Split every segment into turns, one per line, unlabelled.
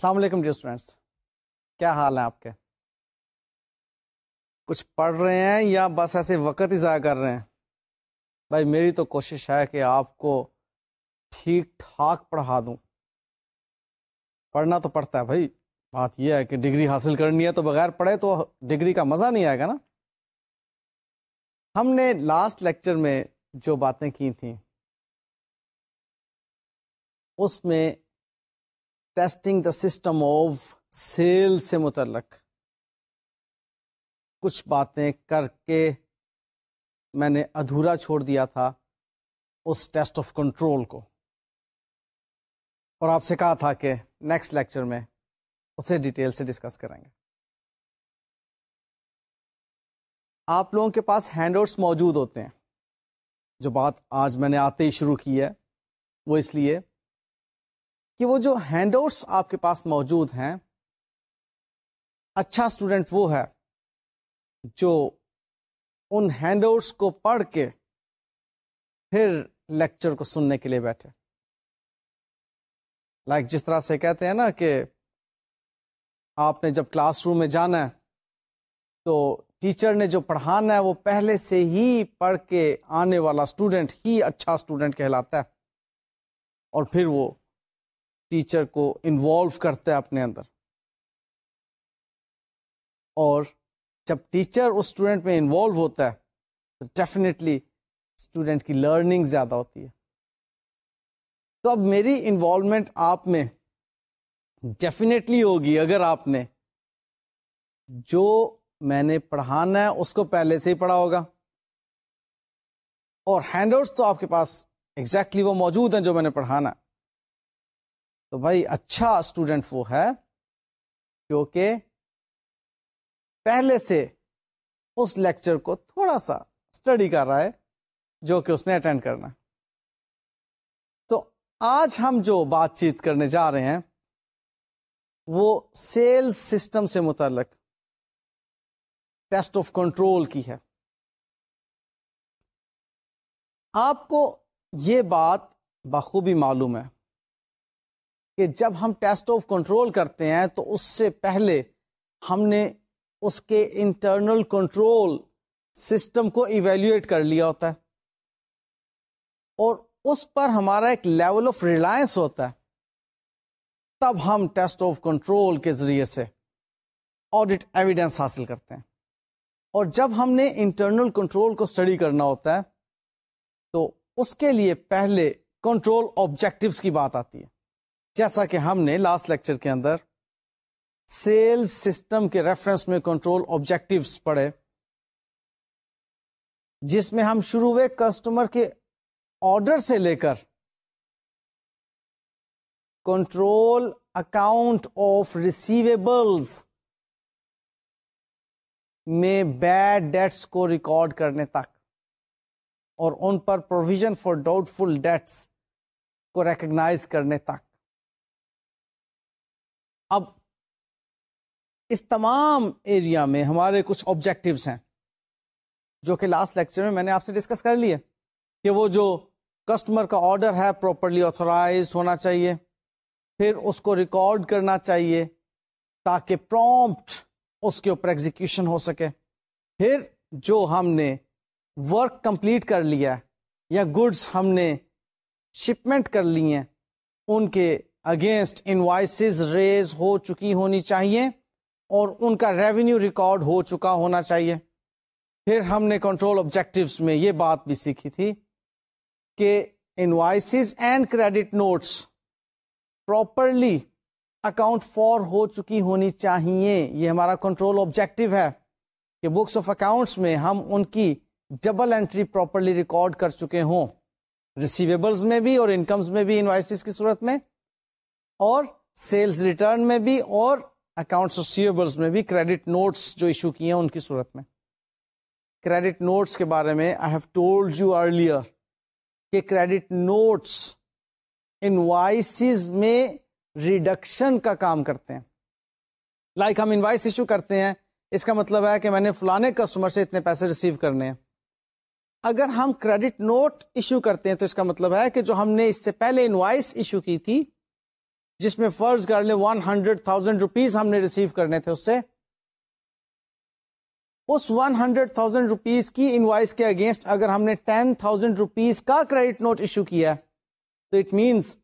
السلام علیکم dear students. کیا حال ہے آپ کے؟ کچھ پڑھ رہے ہیں یا بس ایسے وقت ہی ضائع کر رہے ہیں؟ بھائی، میری تو کوشش ہے کہ آپ کو ٹھیک ٹھاک پڑھا دوں۔ پڑھنا تو پڑتا ہے بھائی۔ بات یہ ہے کہ ڈگری حاصل کرنی ہے تو بغیر پڑھے تو ڈگری کا مزہ نہیں آئے گا نا۔ ہم نے لاسٹ لیکچر میں جو باتیں کی تھیں، اس میں testing the system of sale سے متعلق۔ کچھ باتیں کر کے میں نے ادھورا چھوڑ دیا تھا اس ٹیسٹ آف کنٹرول کو۔ اور آپ سے کہا تھا کہ نیکسٹ لیکچر میں اسے ڈیٹیل سے ڈسکس کریں گے۔ آپ لوگوں کے پاس ہینڈ آؤٹس موجود ہوتے ہیں۔ جو بات آج میں نے آتے ہی شروع کی ہے، وہ اس لیے کہ وہ جو ہینڈ آؤٹس آپ کے پاس موجود ہیں اچھا اسٹوڈینٹ وہ ہے جو ان ہینڈ آؤٹس کو پڑھ کے پھر لیکچر کو سننے کے لیے بیٹھے۔ لائک like جس طرح سے کہتے ہیں نا کہ آپ نے جب کلاس روم میں جانا ہے تو ٹیچر نے جو پڑھانا ہے وہ پہلے سے ہی پڑھ کے آنے والا اسٹوڈینٹ ہی اچھا اسٹوڈینٹ کہلاتا ہے اور پھر وہ ٹیچر کو انوالو کرتا ہے اپنے اندر۔ اور جب ٹیچر اس اسٹوڈینٹ میں انوالو ہوتا ہے، تو ڈیفینیٹلی اسٹوڈینٹ کی لرننگ زیادہ ہوتی ہے۔ تو اب میری انوالومنٹ آپ میں ڈیفینیٹلی ہوگی، اگر آپ نے جو میں نے پڑھانا ہے اس کو پہلے سے ہی پڑھا ہوگا۔ اور ہینڈ آؤٹس تو آپ کے پاس ایگزیکٹلی exactly وہ موجود ہیں جو میں نے پڑھانا۔ تو بھائی اچھا اسٹوڈینٹ وہ ہے کیونکہ پہلے سے اس لیکچر کو تھوڑا سا اسٹڈی کر رہا ہے جو کہ اس نے اٹینڈ کرنا تو آج ہم جو بات چیت کرنے جا رہے ہیں، وہ سیلز سسٹم سے متعلق ٹیسٹ آف کنٹرول کی ہے۔ آپ کو یہ بات بخوبی معلوم ہے۔ کہ جب ہم ٹیسٹ آف کنٹرول کرتے ہیں تو اس سے پہلے ہم نے اس کے انٹرنل کنٹرول سسٹم کو ایویلویٹ کر لیا ہوتا ہے۔ اور اس پر ہمارا ایک لیول آف ریلائنس ہوتا ہے۔ تب ہم ٹیسٹ آف کنٹرول کے ذریعے سے آڈٹ ایویڈینس حاصل کرتے ہیں۔ اور جب ہم نے انٹرنل کنٹرول کو اسٹڈی کرنا ہوتا ہے تو اس کے لیے پہلے کنٹرول آبجیکٹوس کی بات آتی ہے۔ جیسا کہ ہم نے لاسٹ لیکچر کے اندر سیل سسٹم کے ریفرنس میں کنٹرول آبجیکٹوس پڑھے، جس میں ہم شروع ہوئے کسٹمر کے آرڈر سے لے کر کنٹرول اکاؤنٹ آف ریسیویبلز میں بیڈ ڈیٹس کو ریکارڈ کرنے تک، اور ان پر provision for doubtful debts کو ریکگنائز کرنے تک۔ اب اس تمام ایریا میں ہمارے کچھ آبجیکٹوس ہیں جو کہ لاسٹ لیکچر میں میں نے آپ سے ڈسکس کر لیے کہ وہ جو کسٹمر کا آرڈر ہے پراپرلی آتھورائز ہونا چاہیے، پھر اس کو ریکارڈ کرنا چاہیے تاکہ پرومپٹ اس کے اوپر ایگزیکشن ہو سکے۔ پھر جو ہم نے ورک کمپلیٹ کر لیا یا گڈس ہم نے شپمنٹ کر لی ہیں، ان کے اگینسٹ انوائسز ریز ہو چکی ہونی چاہیے اور ان کا ریونیو ریکارڈ ہو چکا ہونا چاہیے۔ پھر ہم نے کنٹرول آبجیکٹوس میں یہ بات بھی سیکھی تھی کہ invoices and credit notes properly account for ہو چکی ہونی چاہیے۔ یہ ہمارا کنٹرول آبجیکٹو ہے کہ بکس آف اکاؤنٹس میں ہم ان کی ڈبل انٹری پراپرلی ریکارڈ کر چکے ہوں۔ ریسیویبلس میں بھی اور انکمز میں بھی انوائسز کی صورت میں اور سیلز ریٹرن میں بھی اور اکاؤنٹس ریسیویبلس میں بھی کریڈٹ نوٹس جو ایشو کیے ہیں ان کی صورت میں۔ کریڈٹ نوٹس کے بارے میں I have told you earlier کہ کریڈٹ نوٹس انوائسز میں ریڈکشن کا کام کرتے ہیں۔ لائک like ہم انوائس ایشو کرتے ہیں، اس کا مطلب ہے کہ میں نے فلانے کسٹمر سے اتنے پیسے ریسیو کرنے ہیں۔ اگر ہم کریڈٹ نوٹ ایشو کرتے ہیں تو اس کا مطلب ہے کہ جو ہم نے اس سے پہلے انوائس ایشو کی تھی جس میں فرض کر لیں ون ہنڈریڈ تھاؤزینڈ روپیز ہم نے ریسیو کرنے تھے اس سے۔ اس ون ہنڈریڈ تھاؤزینڈ روپیز کی انوائس کے اگینسٹ اگر ہم نے ٹین تھاؤزینڈ روپیز کا کریڈٹ نوٹ ایشو کیا تو اٹ مینس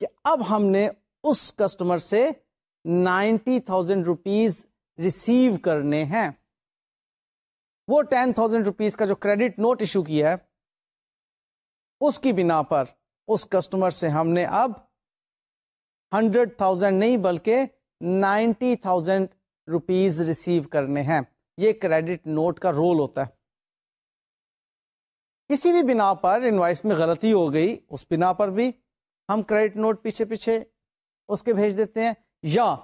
کہ اب ہم نے اس کسٹمر سے نائنٹی تھاؤزینڈ روپیز ریسیو کرنے ہیں۔ وہ ٹین تھاؤزینڈ روپیز کا جو کریڈٹ نوٹ ایشو کیا ہے، اس کی بنا پر اس کسٹمر سے ہم نے اب ہنڈریڈ تھاؤزینڈ نہیں بلکہ نائنٹی تھاؤزینڈ روپیز ریسیو کرنے ہیں۔ یہ کریڈٹ نوٹ کا رول ہوتا ہے۔ کسی بھی بنا پر انوائس میں غلطی ہو گئی، اس بنا پر بھی ہم کریڈٹ نوٹ پیچھے پیچھے اس کے بھیج دیتے ہیں۔ یا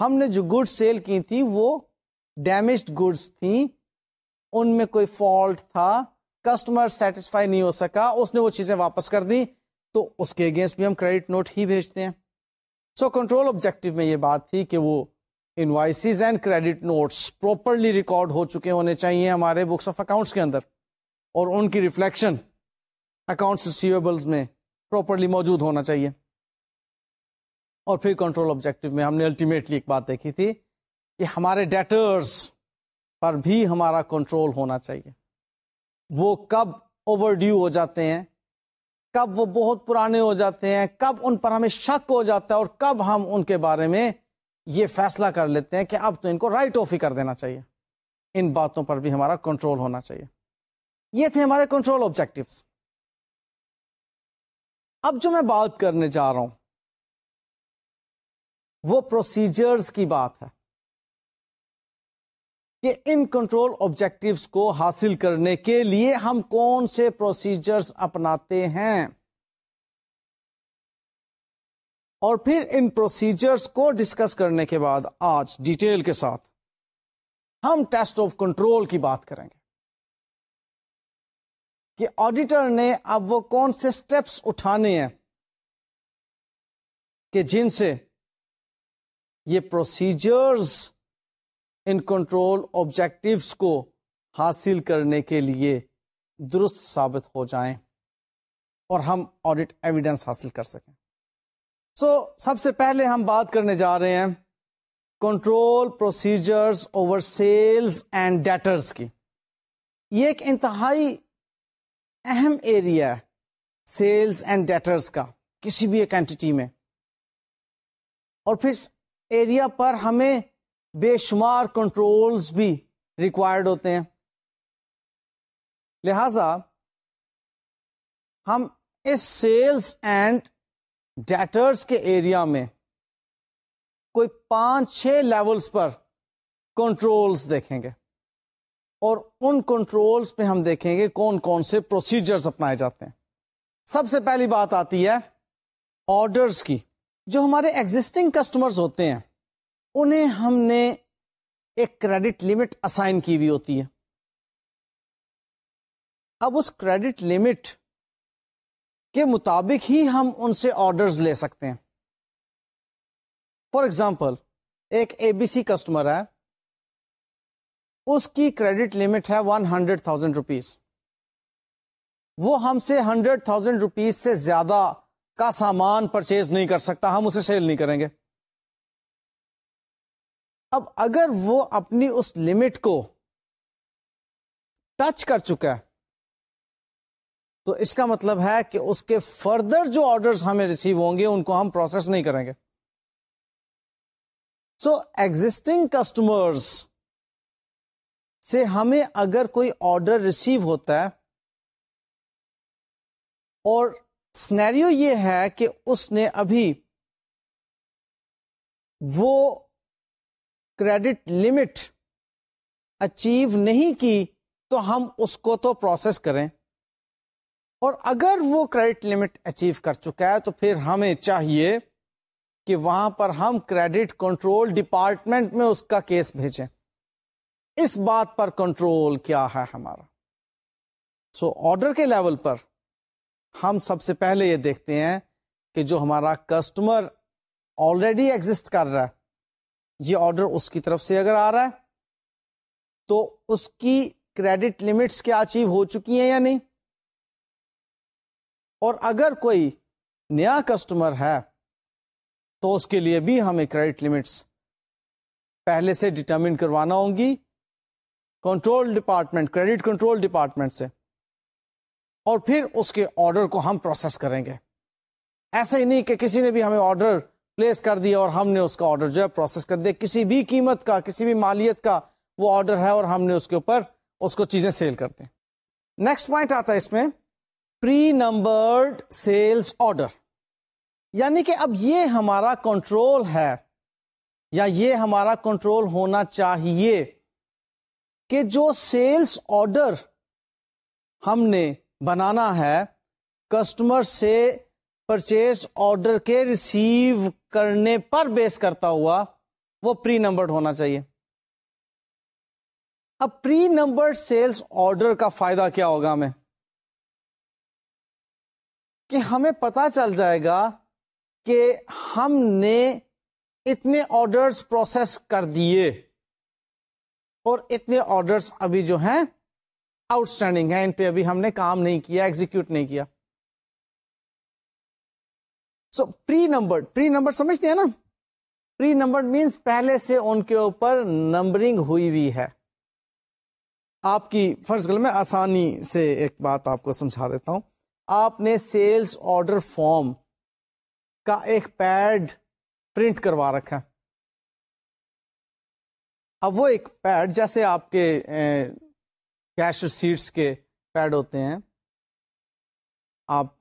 ہم نے جو گڈ سیل کی تھی، وہ ڈیمیجڈ گڈس تھیں۔ ان میں کوئی فالٹ تھا، کسٹمر سیٹسفائی نہیں ہو سکا، اس نے وہ چیزیں واپس کر دی تو اس کے اگینسٹ بھی ہم کریڈٹ نوٹ ہی بھیجتے ہیں۔ سو کنٹرول آبجیکٹو میں یہ بات تھی کہ وہ invoices and credit notes properly record ہو چکے ہونے چاہیے ہمارے بکس آف اکاؤنٹس کے اندر اور ان کی ریفلیکشن اکاؤنٹس ریسیویبلس میں پراپرلی موجود ہونا چاہیے۔ اور پھر کنٹرول آبجیکٹو میں ہم نے الٹیمیٹلی ایک بات دیکھی تھی کہ ہمارے ڈیٹرز پر بھی ہمارا کنٹرول ہونا چاہیے۔ وہ کب اوور ڈیو ہو جاتے ہیں کب وہ بہت پرانے ہو جاتے ہیں، کب ان پر ہمیں شک ہو جاتا ہے اور کب ہم ان کے بارے میں یہ فیصلہ کر لیتے ہیں کہ اب تو ان کو رائٹ آف ہی کر دینا چاہیے۔ ان باتوں پر بھی ہمارا کنٹرول ہونا چاہیے۔ یہ تھے ہمارے کنٹرول آبجیکٹو اب جو میں بات کرنے جا رہا ہوں، وہ پروسیجرز کی بات ہے۔ کہ ان کنٹرول آبجیکٹوس کو حاصل کرنے کے لیے ہم کون سے پروسیجرز اپناتے ہیں؟ اور پھر ان پروسیجرز کو ڈسکس کرنے کے بعد آج ڈیٹیل کے ساتھ ہم ٹیسٹ آف کنٹرول کی بات کریں گے۔ کہ آڈیٹر نے اب وہ کون سے سٹیپس اٹھانے ہیں کہ جن سے یہ پروسیجرز ان کنٹرول آبجیکٹوس کو حاصل کرنے کے لیے درست ثابت ہو جائیں اور ہم آڈٹ ایویڈنس حاصل کر سکیں۔ سو so, سب سے پہلے ہم بات کرنے جا رہے ہیں control procedures over sales and debtors کی۔ یہ ایک انتہائی اہم ایریا ہے سیلز اینڈ ڈیٹرز کا کسی بھی ایک اینٹی میں۔ اور پھر ایریا پر ہمیں بے شمار کنٹرولز بھی ریکوائرڈ ہوتے ہیں۔ لہذا ہم اس سیلز اینڈ ڈیٹرز کے ایریا میں کوئی پانچ چھ لیولز پر کنٹرولز دیکھیں گے۔ اور ان کنٹرولز پہ ہم دیکھیں گے کون کون سے پروسیجرز اپنائے جاتے ہیں۔ سب سے پہلی بات آتی ہے آرڈرز کی، جو ہمارے ایگزٹنگ کسٹمرز ہوتے ہیں۔ انہیں ہم نے ایک کریڈٹ لمٹ اسائن کی ہوئی ہوتی ہے۔ اب اس کریڈٹ لمٹ کے مطابق ہی ہم ان سے آرڈرز لے سکتے ہیں۔ فار ایگزامپل ایک اے بی سی کسٹمر ہے۔ اس کی کریڈٹ لمٹ ہے ون ہنڈریڈ تھاؤزینڈ روپیز وہ ہم سے ہنڈریڈ تھاؤزینڈ روپیز سے زیادہ کا سامان پرچیز نہیں کر سکتا، ہم اسے سیل نہیں کریں گے۔ اب اگر وہ اپنی اس لمٹ کو ٹچ کر چکا ہے، تو اس کا مطلب ہے کہ اس کے فردر جو آرڈرز ہمیں ریسیو ہوں گے، ان کو ہم پروسیس نہیں کریں گے۔ سو ایگزٹنگ کسٹمرز سے ہمیں اگر کوئی آرڈر ریسیو ہوتا ہے، اور سنیریو یہ ہے کہ اس نے ابھی وہ کریڈٹ لمٹ اچیو نہیں کی تو ہم اس کو تو پروسیس کریں۔ اور اگر وہ کریڈٹ لمٹ اچیو کر چکا ہے تو پھر ہمیں چاہیے کہ وہاں پر ہم کریڈٹ کنٹرول ڈپارٹمنٹ میں اس کا کیس بھیجیں۔ اس بات پر کنٹرول کیا ہے ہمارا۔ سو so, آرڈر کے لیول پر ہم سب سے پہلے یہ دیکھتے ہیں کہ جو ہمارا کسٹمر آلریڈی ایگزٹ کر رہا ہے یہ آرڈر اس کی طرف سے اگر آ رہا ہے، تو اس کی کریڈٹ لمٹس کیا اچیو ہو چکی ہیں یا نہیں؟ اور اگر کوئی نیا کسٹمر ہے، تو اس کے لیے بھی ہمیں کریڈٹ لمٹس پہلے سے ڈٹرمن کروانا ہوں گی control department credit control department سے۔ اور پھر اس کے آرڈر کو ہم پروسیس کریں گے۔ ایسا ہی نہیں کہ کسی نے بھی ہمیں آرڈر پلیس کر دیا اور ہم نے اس کا آرڈر جو ہے پروسیس کر دیا۔ کسی بھی قیمت کا، کسی بھی مالیت کا وہ آرڈر ہے اور ہم نے اس کے اوپر اس کو چیزیں سیل کرتے ہیں نیکسٹ پوائنٹ آتا ہے اس میں پری نمبرڈ سیلس آرڈر یعنی کہ اب یہ ہمارا کنٹرول ہے یا یہ ہمارا کنٹرول ہونا چاہیے کہ جو سیلس آرڈر ہم نے بنانا ہے کسٹمر سے پرچیز آرڈر کے ریسیو کرنے پر بیس کرتا ہوا وہ پری نمبرڈ ہونا چاہیے۔ اب پری نمبر سیلس آرڈر کا فائدہ کیا ہوگا ہمیں؟ کہ ہمیں پتا چل جائے گا کہ ہم نے اتنے آرڈرس پروسیس کر دیے اور اتنے آرڈرس ابھی جو ہیں آؤٹ اسٹینڈنگ ہیں، ان پہ ابھی ہم نے کام نہیں کیا، ایگزیکیوٹ نہیں کیا۔ سو پری نمبر پری نمبر سمجھتے ہیں نا؟ پری نمبر مینس پہلے سے ان کے اوپر نمبرنگ ہوئی ہوئی ہے۔ آپ کی فرض کر میں آسانی سے ایک بات آپ کو سمجھا دیتا ہوں۔ آپ نے سیلس آرڈر فارم کا ایک پیڈ پرنٹ کروا رکھا اب وہ ایک پیڈ جیسے آپ کے کیش ریسیٹس کے پیڈ ہوتے ہیں۔ آپ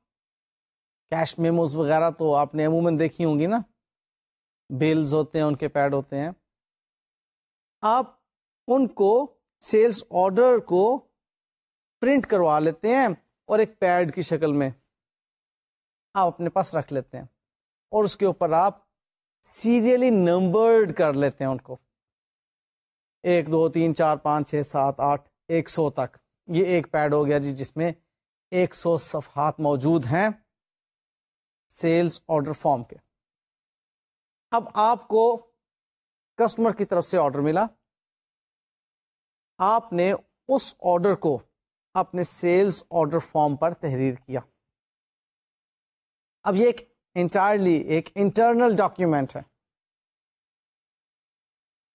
کیش میموز وغیرہ تو آپ نے عموماً دیکھی ہوں گی نا؟ بلز ہوتے ہیں، ان کے پیڈ ہوتے ہیں۔ آپ ان کو سیلس آرڈر کو پرنٹ کروا لیتے ہیں اور ایک پیڈ کی شکل میں آپ اپنے پاس رکھ لیتے ہیں اور اس کے اوپر آپ سیریلی نمبرڈ کر لیتے ہیں ان کو۔ ایک، دو، تین، چار، پانچ، چھ، سات، آٹھ، ایک سو تک۔ یہ ایک پیڈ ہو گیا جی جس میں ایک سو صفحات موجود ہیں۔ سیلس آرڈر فارم کے۔ اب آپ کو کسٹمر کی طرف سے آرڈر ملا۔ آپ نے اس آرڈر کو اپنے سیلس آرڈر فارم پر تحریر کیا۔ اب یہ ایک انٹائرلی ایک انٹرنل ڈاکیومینٹ ہے۔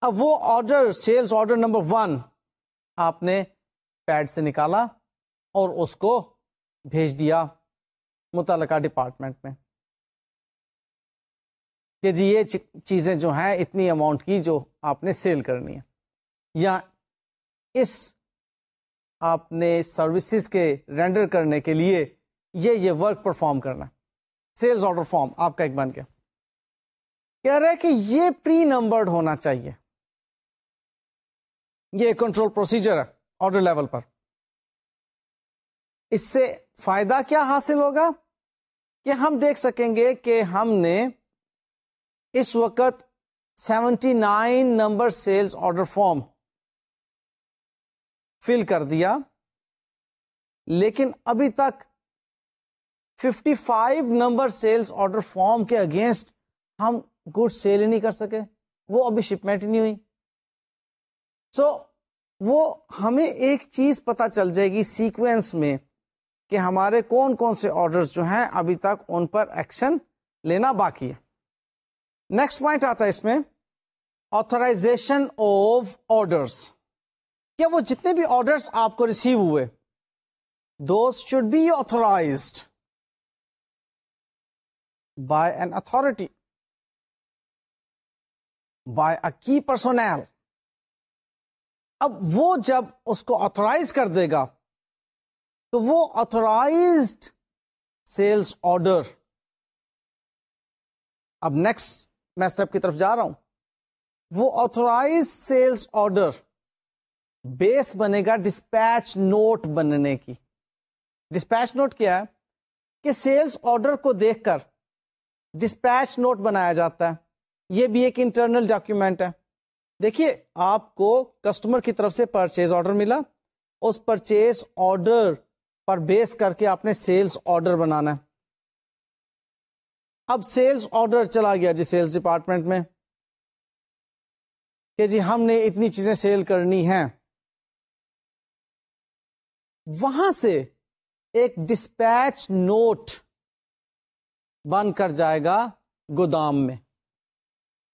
اب وہ order sales order number one آپ نے پیڈ سے نکالا اور اس کو بھیج دیا متعلقہ ڈپارٹمنٹ میں۔ کہ جی یہ چیزیں جو ہیں، اتنی اماؤنٹ کی جو آپ نے سیل کرنی ہے یا اس آپ نے سروسز کے رینڈر کرنے کے لیے یہ یہ ورک پرفارم کرنا سیلز آرڈر فارم آپ کا ایک بن گیا۔ کہہ رہے کہ یہ پری نمبرڈ ہونا چاہیے۔ یہ کنٹرول پروسیجر ہے آرڈر لیول پر۔ اس سے فائدہ کیا حاصل ہوگا؟ کہ ہم دیکھ سکیں گے کہ ہم نے اس وقت seventy nine number sales order form fill کر دیا لیکن ابھی تک 55 five number sales order form کے اگینسٹ ہم گڈ سیل ہی نہیں کر سکے۔ وہ ابھی شپمنٹ نہیں ہوئی۔ سو so, وہ ہمیں ایک چیز پتا چل جائے گی سیکوینس میں کہ ہمارے کون کون سے آرڈر جو ہیں ابھی تک ان پر ایکشن لینا باقی ہے۔ نیکسٹ پوائنٹ آتا ہے اس میں آتھرائزیشن آف آرڈرس کہ وہ جتنے بھی آرڈرس آپ کو ریسیو ہوئے those should be authorized by an authority by a key personnel اب وہ جب اس کو آتھورائز کر دے گا، تو وہ آتھورائزڈ سیلس آرڈر اب نیکسٹ میں اسٹیپ کی طرف جا رہا ہوں۔ وہ آتھورائز سیلس آرڈر بیس بنے گا ڈسپیچ نوٹ بننے کی۔ ڈسپیچ نوٹ کیا ہے؟ کہ سیلس آرڈر کو دیکھ کر ڈسپیچ نوٹ بنایا جاتا ہے۔ یہ بھی ایک انٹرنل ڈاکیومینٹ ہے۔ دیکھیے، آپ کو کسٹمر کی طرف سے پرچیز آرڈر ملا۔ اس پرچیز آرڈر پر بیس کر کے آپ نے سیلس آرڈر بنانا ہے۔ اب سیلس آرڈر چلا گیا جی سیلس ڈپارٹمنٹ میں کہ جی ہم نے اتنی چیزیں سیل کرنی ہیں۔ وہاں سے ایک ڈسپیچ نوٹ بن کر جائے گا گودام میں۔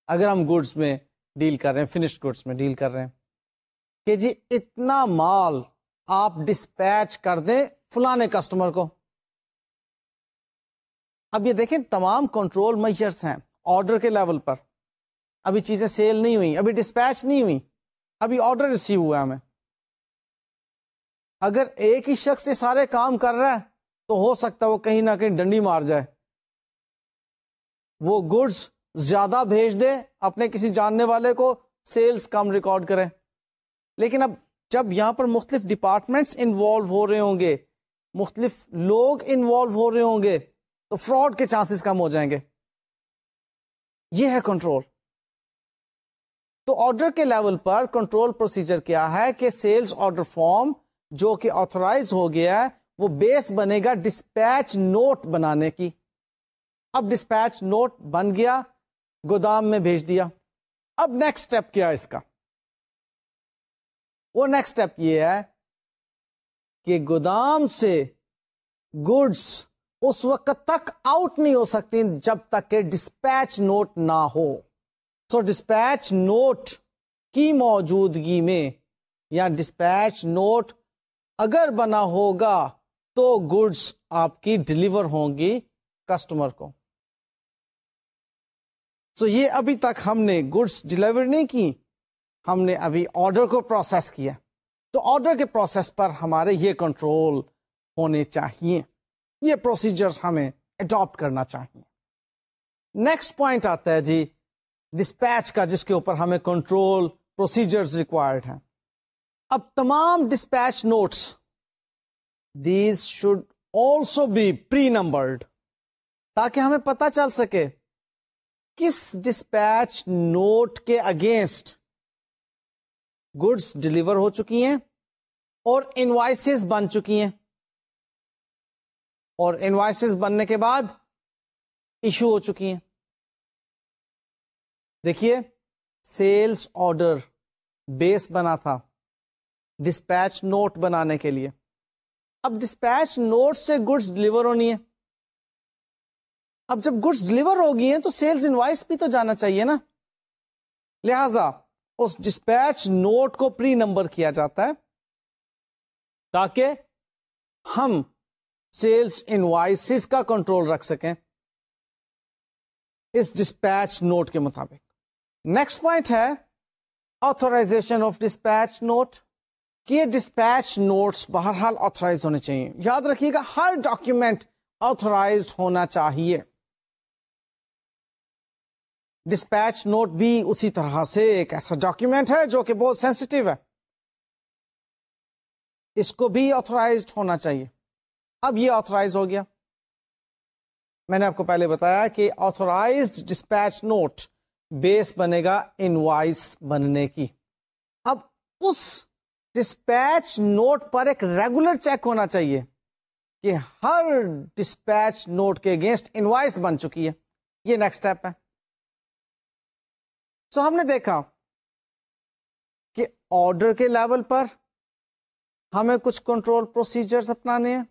اگر ہم گڈس میں ڈیل کر رہے ہیں فنشڈ گڈس میں ڈیل کر رہے ہیں۔ کہ جی اتنا مال آپ ڈسپیچ کر دیں فلانے کسٹمر کو۔ اب یہ دیکھیں تمام کنٹرول میئرس ہیں آرڈر کے لیول پر۔ ابھی چیزیں سیل نہیں ہوئی ابھی ڈسپیچ نہیں ہوئی ابھی آرڈر ریسیو ہوا ہمیں۔ اگر ایک ہی شخص یہ سارے کام کر رہا ہے تو ہو سکتا ہے وہ کہیں نہ کہیں ڈنڈی مار جائے۔ وہ گڈس زیادہ بھیج دے، اپنے کسی جاننے والے کو سیلز کم ریکارڈ کرے لیکن اب جب یہاں پر مختلف ڈپارٹمنٹس انوالو ہو رہے ہوں گے، مختلف لوگ انوالو ہو رہے ہوں گے تو فراڈ کے چانسز کم ہو جائیں گے۔ یہ ہے کنٹرول تو آرڈر کے لیول پر کنٹرول پروسیجر کیا ہے کہ سیلز آرڈر فارم جو کہ آتھورائز ہو گیا ہے، وہ بیس بنے گا ڈسپیچ نوٹ بنانے کی۔ اب ڈسپیچ نوٹ بن گیا، گودام میں بھیج دیا۔ اب نیکسٹ اسٹیپ کیا اس کا؟ وہ نیکسٹ اسٹیپ یہ ہے کہ گودام سے گڈس اس وقت تک آؤٹ نہیں ہو سکتی جب تک کہ ڈسپیچ نوٹ نہ ہو۔ سو ڈسپیچ نوٹ کی موجودگی میں، یا ڈسپیچ نوٹ اگر بنا ہوگا تو گڈس آپ کی ڈلیور ہوں گی کسٹمر کو۔ سو so یہ ابھی تک ہم نے گڈس ڈلیور نہیں کی، ہم نے ابھی آرڈر کو پروسیس کیا۔ تو آرڈر کے پروسیس پر ہمارے یہ کنٹرول ہونے چاہیے۔ یہ پروسیجرز ہمیں اڈاپٹ کرنا چاہیے۔ نیکسٹ پوائنٹ آتا ہے جی ڈسپیچ کا، جس کے اوپر ہمیں کنٹرول پروسیجرز ریکوائرڈ ہیں۔ اب تمام dispatch notes these should also be prenumbered تاکہ ہمیں پتا چل سکے کس ڈسپیچ نوٹ کے اگینسٹ گڈس ڈلیور ہو چکی ہیں اور انوائسز بن چکی ہیں۔ اور انوائسز بننے کے بعد ایشو ہو چکی ہیں۔ دیکھیے سیلس آرڈر بیس بنا تھا۔ ڈسپیچ نوٹ بنانے کے لیے۔ اب ڈسپیچ نوٹ سے گڈس ڈلیور ہونی ہے۔ اب جب گڈس ڈلیور ہو گئی ہیں تو سیلز انوائس بھی تو جانا چاہیے نا۔ لہذا اس ڈسپیچ نوٹ کو پری نمبر کیا جاتا ہے تاکہ ہم سیلس انوائسز کا کنٹرول رکھ سکیں اس ڈسپیچ نوٹ کے مطابق۔ نیکسٹ پوائنٹ ہے آتھورائزیشن آف ڈسپیچ نوٹ کہ ڈسپیچ نوٹس بہرحال آتھورائز ہونے چاہیے۔ یاد رکھیے گا ہر ڈاکیومینٹ آتھورائز ہونا چاہیے۔ ڈسپیچ نوٹ بھی اسی طرح سے ایک ایسا ڈاکیومینٹ ہے جو کہ بہت سینسٹیو ہے۔ اس کو بھی آتھورائز ہونا چاہیے۔ اب یہ آتھورائز ہو گیا۔ میں نے آپ کو پہلے بتایا کہ آتھورائز ڈسپیچ نوٹ بیس بنے گا انوائس بننے کی۔ اب اس ڈسپیچ نوٹ پر ایک ریگولر چیک ہونا چاہیے کہ ہر ڈسپیچ نوٹ کے اگینسٹ انوائس بن چکی ہے۔ یہ نیکسٹ اسٹیپ ہے۔ سو ہم نے دیکھا کہ آرڈر کے لیول پر ہمیں کچھ کنٹرول پروسیجرز اپنانے ہیں۔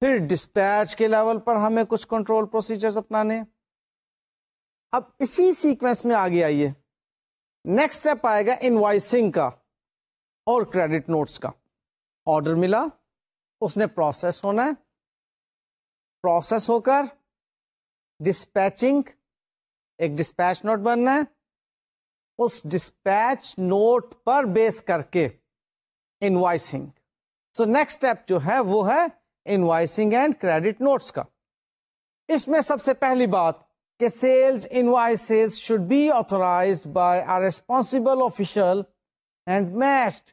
پھر ڈسپیچ کے لیول پر ہمیں کچھ کنٹرول پروسیجرز اپنانے اب اسی سیکوینس میں آگے آئیے۔ نیکسٹ اسٹیپ آئے گا انوائسنگ کا اور کریڈٹ نوٹس کا۔ آرڈر ملا، اس نے پروسیس ہونا ہے۔ پروسیس ہو کر ڈسپیچنگ ایک ڈسپیچ نوٹ بننا ہے۔ اس ڈسپیچ نوٹ پر بیس کر کے انوائسنگ سو نیکسٹ اسٹیپ جو ہے وہ ہے انوائسنگ اینڈ کریڈٹ نوٹس کا۔ اس میں سب سے پہلی بات کہ sales invoice should be authorised by a responsible official and matched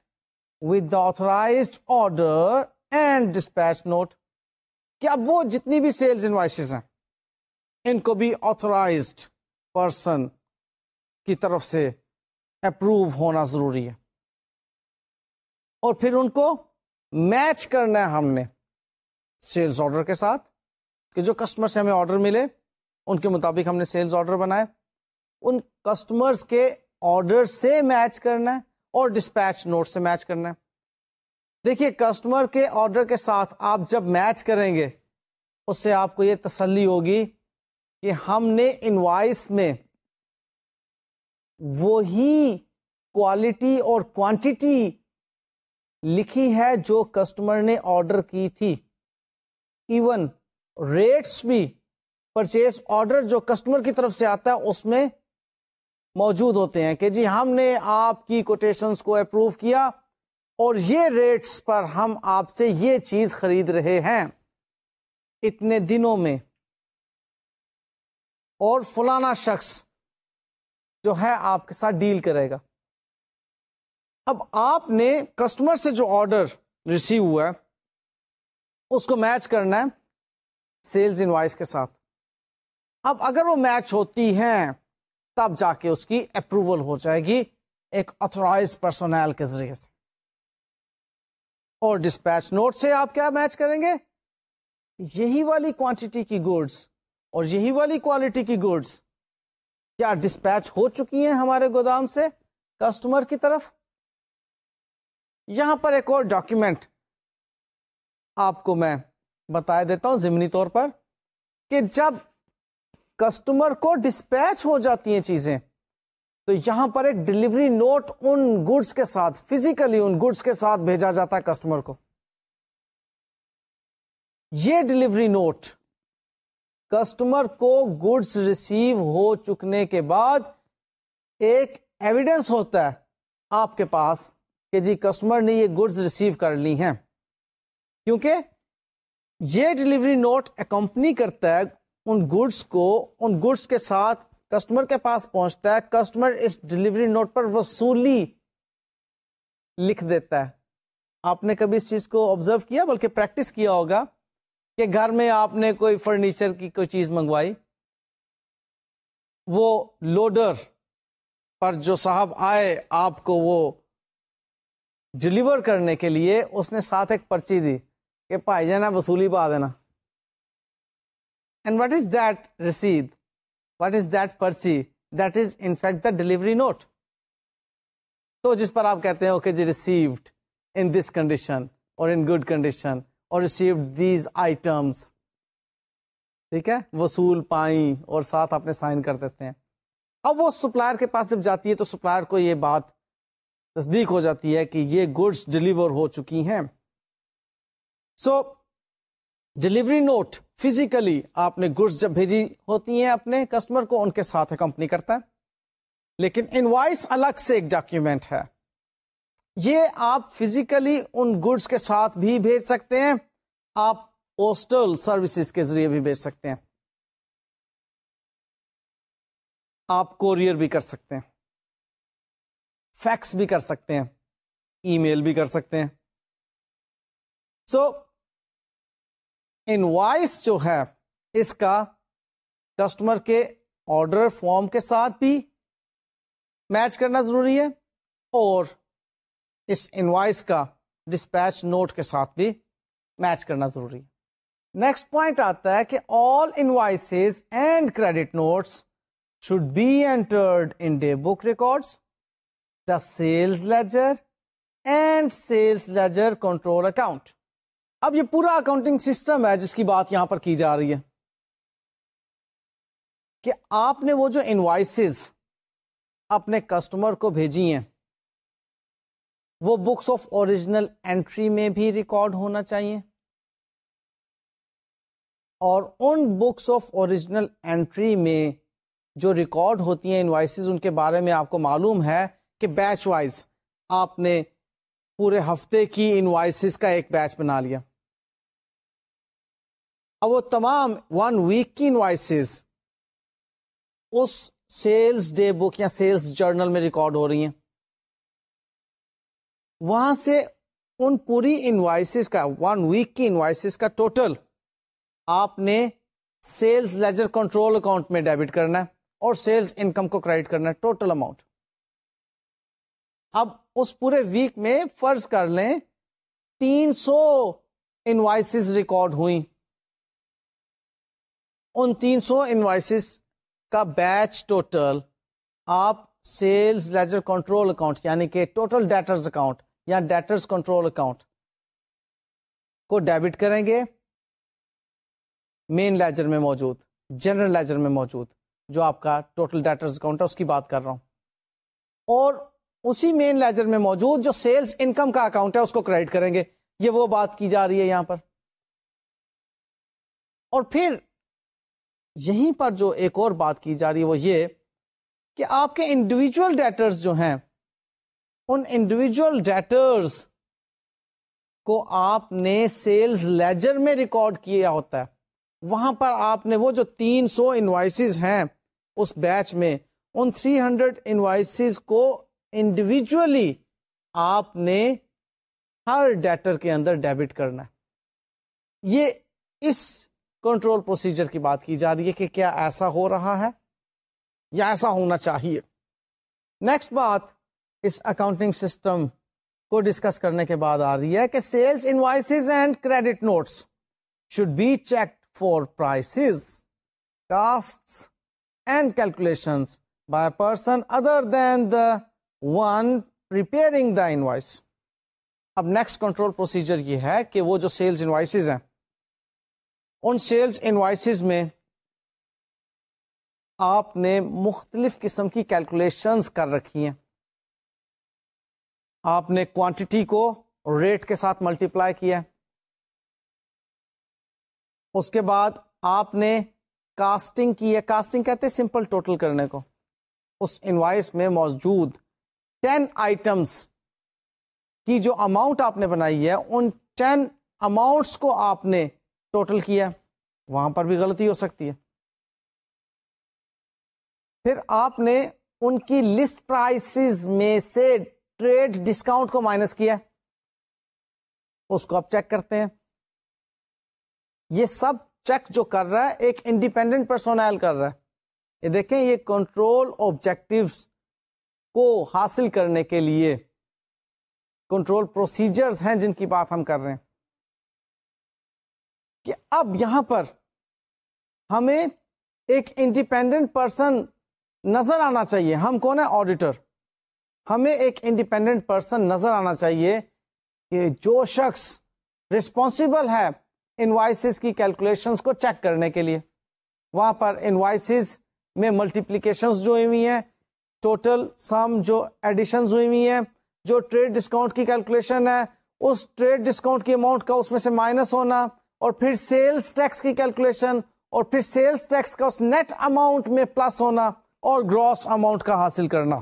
with the authorised order and dispatch note کہ اب وہ جتنی بھی سیلز انوائسز ہیں، ان کو بھی آتھورائزڈ پرسن کی طرف سے اپروو ہونا ضروری ہے۔ اور پھر ان کو میچ کرنا ہے ہم نے۔ سیلز آرڈر کے ساتھ کہ جو کسٹمر سے ہمیں آرڈر ملے، ان کے مطابق ہم نے سیلز آرڈر بنائے۔ ان کسٹمرز کے آرڈر سے میچ کرنا ہے اور ڈسپیچ نوٹ سے میچ کرنا ہے۔ دیکھیے، کسٹمر کے آرڈر کے ساتھ آپ جب میچ کریں گے، اس سے آپ کو یہ تسلی ہوگی کہ ہم نے انوائس میں وہی کوالٹی اور کوانٹٹی لکھی ہے جو کسٹمر نے آرڈر کی تھی۔ ایون ریٹس بھی پرچیز آرڈر جو کسٹمر کی طرف سے آتا ہے، اس میں موجود ہوتے ہیں کہ جی ہم نے آپ کی کوٹیشنز کو اپروو کیا اور یہ ریٹس پر ہم آپ سے یہ چیز خرید رہے ہیں۔ اتنے دنوں میں اور فلانا شخص جو ہے آپ کے ساتھ ڈیل کرے گا۔ اب آپ نے کسٹمر سے جو آرڈر ریسیو ہوا ہے اس کو میچ کرنا ہے سیلز انوائس کے ساتھ۔ اب اگر وہ میچ ہوتی ہیں، تب جا کے اس کی اپروول ہو جائے گی ایک اتھورائز پرسونل کے ذریعے سے۔ اور ڈسپیچ نوٹ سے آپ کیا میچ کریں گے؟ یہی والی کوانٹٹی کی گوڈس اور یہی والی کوالٹی کی گوڈس کیا ڈسپیچ ہو چکی ہیں ہمارے گودام سے کسٹمر کی طرف؟ یہاں پر ایک اور ڈاکیومینٹ آپ کو میں بتا دیتا ہوں ضمنی طور پر کہ جب کسٹمر کو ڈسپیچ ہو جاتی ہیں چیزیں، تو یہاں پر ایک ڈلیوری نوٹ ان گڈس کے ساتھ فزیکلی ان گڈس کے ساتھ بھیجا جاتا ہے کسٹمر کو۔ یہ ڈلیوری نوٹ کسٹمر کو گڈس ریسیو ہو چکنے کے بعد ایک ایویڈینس ہوتا ہے آپ کے پاس کہ جی کسٹمر نے یہ گڈس ریسیو کر لی ہیں۔ کیونکہ یہ ڈلیوری نوٹ اکمپنی کرتا ہے ان گڈس کو، ان گڈس کے ساتھ کسٹمر کے پاس پہنچتا ہے کسٹمر اس ڈلیوری نوٹ پر وصولی لکھ دیتا ہے۔ آپ نے کبھی اس چیز کو آبزرو کیا؟ بلکہ پریکٹس کیا ہوگا کہ گھر میں آپ نے کوئی فرنیچر کی کوئی چیز منگوائی؟ وہ لوڈر پر جو صاحب آئے آپ کو وہ ڈلیور کرنے کے لیے، اس نے ساتھ ایک پرچی دی۔ کہ پائی جانا وصولی پا دینا۔ And what is that receipt what is that پرچی that is in fact the delivery note تو جس پر آپ کہتے ہیں اوکے جی ریسیوڈ ان دس کنڈیشن اور ان گڈ کنڈیشن اور ریسیوڈ دیز آئٹمس ٹھیک ہے؟ وصول پائیں اور ساتھ اپنے سائن کر دیتے ہیں۔ اب وہ سپلائر کے پاس جب جاتی ہے تو سپلائر کو یہ بات تصدیق ہو جاتی ہے کہ یہ گڈس ڈلیور ہو چکی ہیں۔ سو ڈلیوری نوٹ فزیکلی آپ نے گڈس جب بھیجی ہوتی ہیں اپنے کسٹمر کو، ان کے ساتھ کمپنی کرتا ہے۔ لیکن انوائس الگ سے ایک ڈاکیومینٹ ہے۔ یہ آپ فزیکلی ان گڈس کے ساتھ بھی بھیج سکتے ہیں۔ آپ پوسٹل سروسز کے ذریعے بھی بھیج سکتے ہیں۔ آپ کوریئر بھی کر سکتے ہیں۔ فیکس بھی کر سکتے ہیں۔ ای میل بھی کر سکتے ہیں۔ سو انوائس جو ہے، اس کا کسٹمر کے آرڈر فارم کے ساتھ بھی میچ کرنا ضروری ہے اور اس انوائس کا ڈسپیچ نوٹ کے ساتھ بھی میچ کرنا ضروری ہے۔ نیکسٹ پوائنٹ آتا ہے کہ all invoices and credit notes should be entered in day book records the sales ledger and sales ledger control account اب یہ پورا اکاؤنٹنگ سسٹم ہے جس کی بات یہاں پر کی جا رہی ہے کہ آپ نے وہ جو انوائسز اپنے کسٹمر کو بھیجی ہیں، وہ بکس آف اوریجنل اینٹری میں بھی ریکارڈ ہونا چاہیے اور in books of original entry میں جو ریکارڈ ہوتی ہیں انوائسز ان کے بارے میں آپ کو معلوم ہے کہ بیچ وائز آپ نے پورے ہفتے کی انوائسز کا ایک بیچ بنا لیا۔ اب وہ تمام ون ویک کی انوائسز اس سیلز ڈے بک یا سیلز جرنل میں ریکارڈ ہو رہی ہیں۔ وہاں سے ان پوری انوائسز کا ون ویک کی انوائسز کا ٹوٹل آپ نے سیلز لیجر کنٹرول اکاؤنٹ میں ڈیبٹ کرنا ہے اور سیلز انکم کو کریڈٹ کرنا ہے ٹوٹل اماؤنٹ اب اس پورے ویک میں فرض کر لیں تین سو انوائسز ریکارڈ ہوئی ان تین سو انوائسز کا بیچ ٹوٹل آپ سیلز لیجر کنٹرول اکاؤنٹ یعنی کہ ٹوٹل ڈیٹرز اکاؤنٹ یا ڈیٹرز کنٹرول اکاؤنٹ کو ڈیبٹ کریں گے۔ مین لیجر میں موجود جنرل لیجر میں موجود، جو آپ کا ٹوٹل ڈیٹرز اکاؤنٹ ہے، اس کی بات کر رہا ہوں۔ اور اسی مین لیجر میں موجود جو سیلز انکم کا اکاؤنٹ ہے اس کو کریڈٹ کریں گے۔ یہ وہ بات کی جا رہی ہے یہاں پر۔ اور پھر یہیں پر جو ایک اور بات کی جا رہی ہے وہ یہ کہ آپ کے انڈیویجل ڈیٹرز جو ہیں، ان انڈیویجل ڈیٹرز کو آپ نے سیلز لیجر میں ریکارڈ کیا ہوتا ہے۔ وہاں پر آپ نے وہ جو تین سو انوائسز ہیں اس بیچ میں، ان تھری ہنڈریڈ انوائسز کو انڈیویجلی آپ نے ہر ڈیٹر کے اندر ڈیبٹ کرنا ہے۔ یہ اس کنٹرول پروسیجر کی بات کی جا رہی ہے کہ کیا ایسا ہو رہا ہے یا ایسا ہونا چاہیے۔ نیکسٹ بات اس اکاؤنٹنگ سسٹم کو ڈسکس کرنے کے بعد آ رہی ہے کہ sales invoices and credit notes should be check for prices cost and calculation by person other than the one preparing the invoice اب نیکسٹ کنٹرول پروسیجر یہ ہے کہ وہ جو سیلس انوائسز ہیں، ان سیلس انوائسز میں آپ نے مختلف قسم کی کیلکولیشنز کر رکھی ہیں۔ آپ نے کوانٹٹی کو ریٹ کے ساتھ ملٹیپلائی کیا اس کے بعد آپ نے کاسٹنگ کی ہے۔ کاسٹنگ کہتے ہیں سمپل ٹوٹل کرنے کو۔ اس انوائس میں موجود ٹین آئٹمس کی جو اماؤنٹ آپ نے بنائی ہے، ان ٹین اماؤنٹس کو آپ نے ٹوٹل کیا وہاں پر بھی غلطی ہو سکتی ہے۔ پھر آپ نے ان کی لسٹ پرائسز میں سے ٹریڈ ڈسکاؤنٹ کو مائنس کیا اس کو آپ چیک کرتے ہیں۔ یہ سب چیک جو کر رہا ہے، ایک انڈیپینڈنٹ پرسونل کر رہا ہے۔ یہ دیکھیں، یہ کنٹرول آبجیکٹو کو حاصل کرنے کے لیے کنٹرول پروسیجرز ہیں جن کی بات ہم کر رہے ہیں۔ کہ اب یہاں پر ہمیں ایک انڈیپینڈنٹ پرسن نظر آنا چاہیے۔ ہم کون ہے آڈیٹر ہمیں ایک انڈیپینڈنٹ پرسن نظر آنا چاہیے کہ جو شخص ریسپانسبل ہے انوائسز کی کیلکولیشن کو چیک کرنے کے لیے۔ وہاں پر انوائسز میں ملٹیپلیکیشن جو ہوئی ہیں ٹوٹل سم جو ایڈیشن ہوئی ہوئی ہیں، جو ٹریڈ ڈسکاؤنٹ کی کیلکولیشن ہے، اس ٹریڈ ڈسکاؤنٹ کی اماؤنٹ کا اس میں سے مائنس ہونا اور پھر سیلس ٹیکس کی کیلکولیشن اور پھر سیلس ٹیکس کا اس نیٹ اماؤنٹ میں پلس ہونا اور گروس اماؤنٹ کا حاصل کرنا۔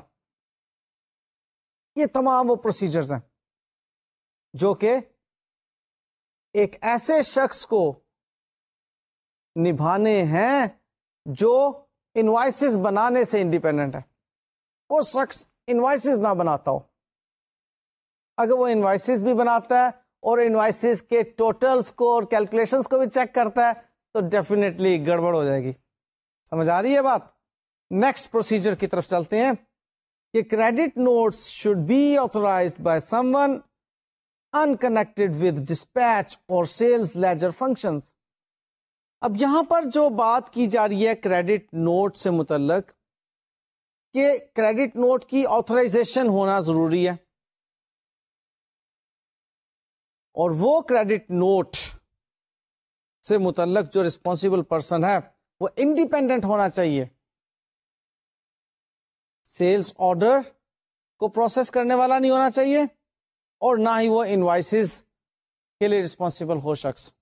یہ تمام وہ پروسیجرز ہیں جو کہ ایک ایسے شخص کو نبھانے ہیں جو انوائسز بنانے سے انڈیپینڈنٹ ہے۔ وہ شخص انوائسز نہ بناتا ہو۔ اگر وہ انوائسز بھی بناتا ہے اور انوائسز کے ٹوٹلز کو اور کیلکولیشن کو بھی چیک کرتا ہے تو ڈیفینیٹلی گڑبڑ ہو جائے گی۔ سمجھ آ رہی ہے بات؟ نیکسٹ پروسیجر کی طرف چلتے ہیں۔ کہ credit notes should be authorised by someone unconnected with dispatch اور سیلس لیجر فنکشن اب یہاں پر جو بات کی جا رہی ہے کریڈٹ نوٹ سے متعلق کہ کریڈٹ نوٹ کی آتھرائزیشن ہونا ضروری ہے۔ اور وہ کریڈٹ نوٹ سے متعلق جو ریسپانسبل پرسن ہے، وہ انڈیپینڈنٹ ہونا چاہیے۔ سیلس آرڈر کو پروسیس کرنے والا نہیں ہونا چاہیے اور نہ ہی وہ انوائسز کے لیے ریسپانسبل ہو شخص۔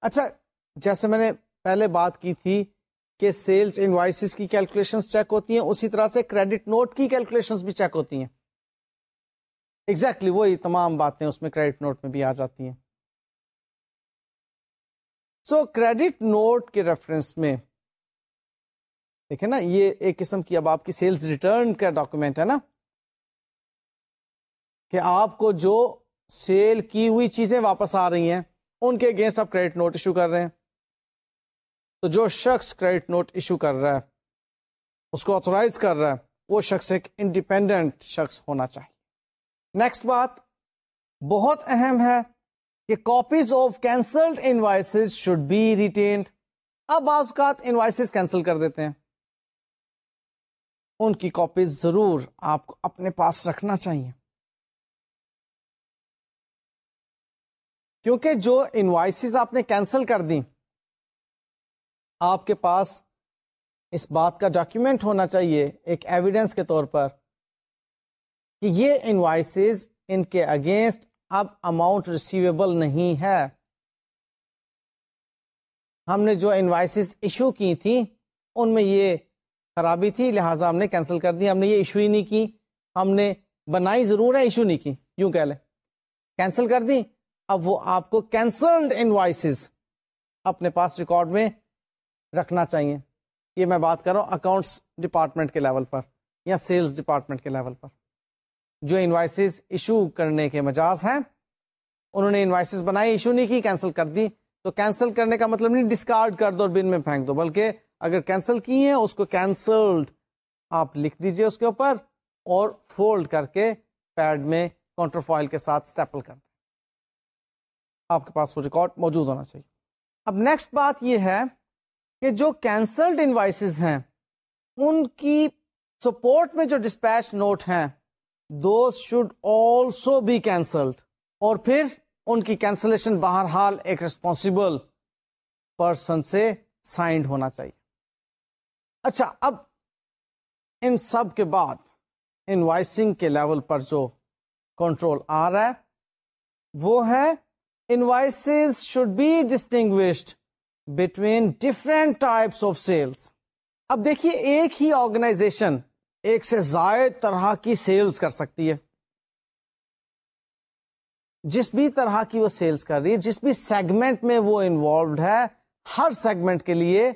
اچھا جیسے میں نے پہلے بات کی تھی کہ سیلس انوائسز کی کیلکولیشن چیک ہوتی ہیں، اسی طرح سے کریڈٹ نوٹ کی کیلکولیشن بھی چیک ہوتی ہیں۔ ایگزیکٹلی exactly وہی تمام باتیں اس میں کریڈٹ نوٹ میں بھی آ جاتی ہیں۔ سو کریڈٹ نوٹ کے ریفرنس میں، دیکھیں نا، یہ ایک قسم کی اب آپ کی سیلز ریٹرن کا ڈاکومنٹ ہے نا۔ کہ آپ کو جو سیل کی ہوئی چیزیں واپس آ رہی ہیں، ان کے اگینسٹ آپ کریڈٹ نوٹ ایشو کر رہے ہیں۔ تو جو شخص کریڈٹ نوٹ ایشو کر رہا ہے، اس کو آتھورائز کر رہا ہے، وہ شخص ایک انڈیپینڈنٹ شخص ہونا چاہیے۔ نیکسٹ بات، بہت اہم ہے کہ copies of cancelled invoices should be retained اب بعض اوقات انوائسز کینسل کر دیتے ہیں۔ ان کی کاپیز ضرور آپ کو اپنے پاس رکھنا چاہیے۔ کیونکہ جو انوائسز آپ نے کینسل کر دی آپ کے پاس اس بات کا ڈاکیومنٹ ہونا چاہیے، ایک ایویڈینس کے طور پر، کہ یہ انوائسز ان کے اگینسٹ اب اماؤنٹ ریسیویبل نہیں ہے۔ ہم نے جو انوائسز ایشو کی تھی ان میں یہ خرابی تھی، لہٰذا ہم نے کینسل کر دی، ہم نے یہ ایشو ہی نہیں کی۔ ہم نے بنائی ضرور ہے ایشو نہیں کی۔ یوں کہہ لیں۔ کینسل کر دی اب وہ آپ کو کینسلڈ انوائسز اپنے پاس ریکارڈ میں رکھنا چاہیے۔ یہ میں بات کر رہا ہوں اکاؤنٹس ڈپارٹمنٹ کے لیول پر یا سیلز ڈپارٹمنٹ کے لیول پر۔ جو انوائسز ایشو کرنے کے مجاز ہیں، انہوں نے انوائسز بنائی ایشو نہیں کی کینسل کر دی۔ تو کینسل کرنے کا مطلب نہیں ڈسکارڈ کر دو اور بن میں پھینک دو، بلکہ اگر کینسل کی ہیں، اس کو کینسلڈ آپ لکھ دیجیے اس کے اوپر اور فولڈ کر کے پیڈ میں کاؤنٹر فائل کے ساتھ اسٹیپل کر دیں۔ آپ کے پاس وہ ریکارڈ موجود ہونا چاہیے۔ اب نیکسٹ بات یہ ہے کہ جو کینسلڈ انوائسز ہیں، ان کی سپورٹ میں جو ڈسپیچ نوٹ ہیں those should also be cancelled اور پھر ان کی کینسلیشن بہرحال ایک ریسپانسبل پرسن سے سائنڈ ہونا چاہیے۔ اچھا اب ان سب کے بعد انوائسنگ کے لیول پر جو کنٹرول آ رہا ہے، وہ ہے invoices should be distinguished between different types of sales اب دیکھیے ایک ہی آرگنائزیشن ایک سے زائد طرح کی سیلز کر سکتی ہے۔ جس بھی طرح کی وہ سیلز کر رہی ہے، جس بھی سیگمنٹ میں وہ انوالوڈ ہے، ہر سیگمنٹ کے لیے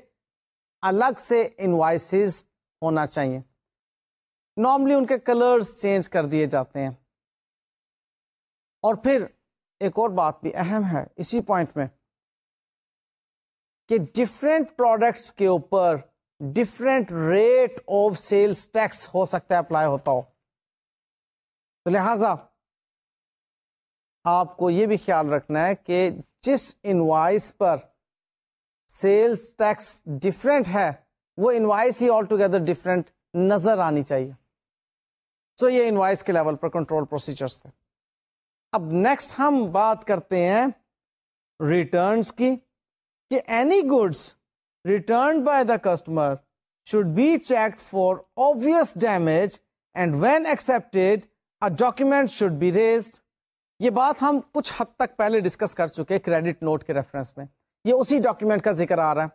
الگ سے انوائسز ہونا چاہیے۔ نارملی ان کے کلرز چینج کر دیے جاتے ہیں۔ اور پھر ایک اور بات بھی اہم ہے، اسی پوائنٹ میں۔ کہ ڈفرینٹ پروڈکٹس کے اوپر different rate of sales tax ہو سکتا ہے اپلائی ہوتا ہو۔ تو لہذا آپ کو یہ بھی خیال رکھنا ہے کہ جس انوائس پر سیلس ٹیکس ڈفرینٹ ہے، وہ انوائس ہی آل ٹوگیدر ڈفرینٹ نظر آنی چاہیے۔ سو so یہ انوائس کے لیول پر کنٹرول پروسیجرس تھے۔ اب نیکسٹ ہم بات کرتے ہیں ریٹرنس کی۔ کہ any goods return by the customer should be check for obvious damage and when accepted document should be raised یہ بات ہم کچھ حد تک پہلے ڈسکس کر چکے کریڈٹ نوٹ کے ریفرنس میں۔ یہ اسی ڈاکیومنٹ کا ذکر آ رہا ہے۔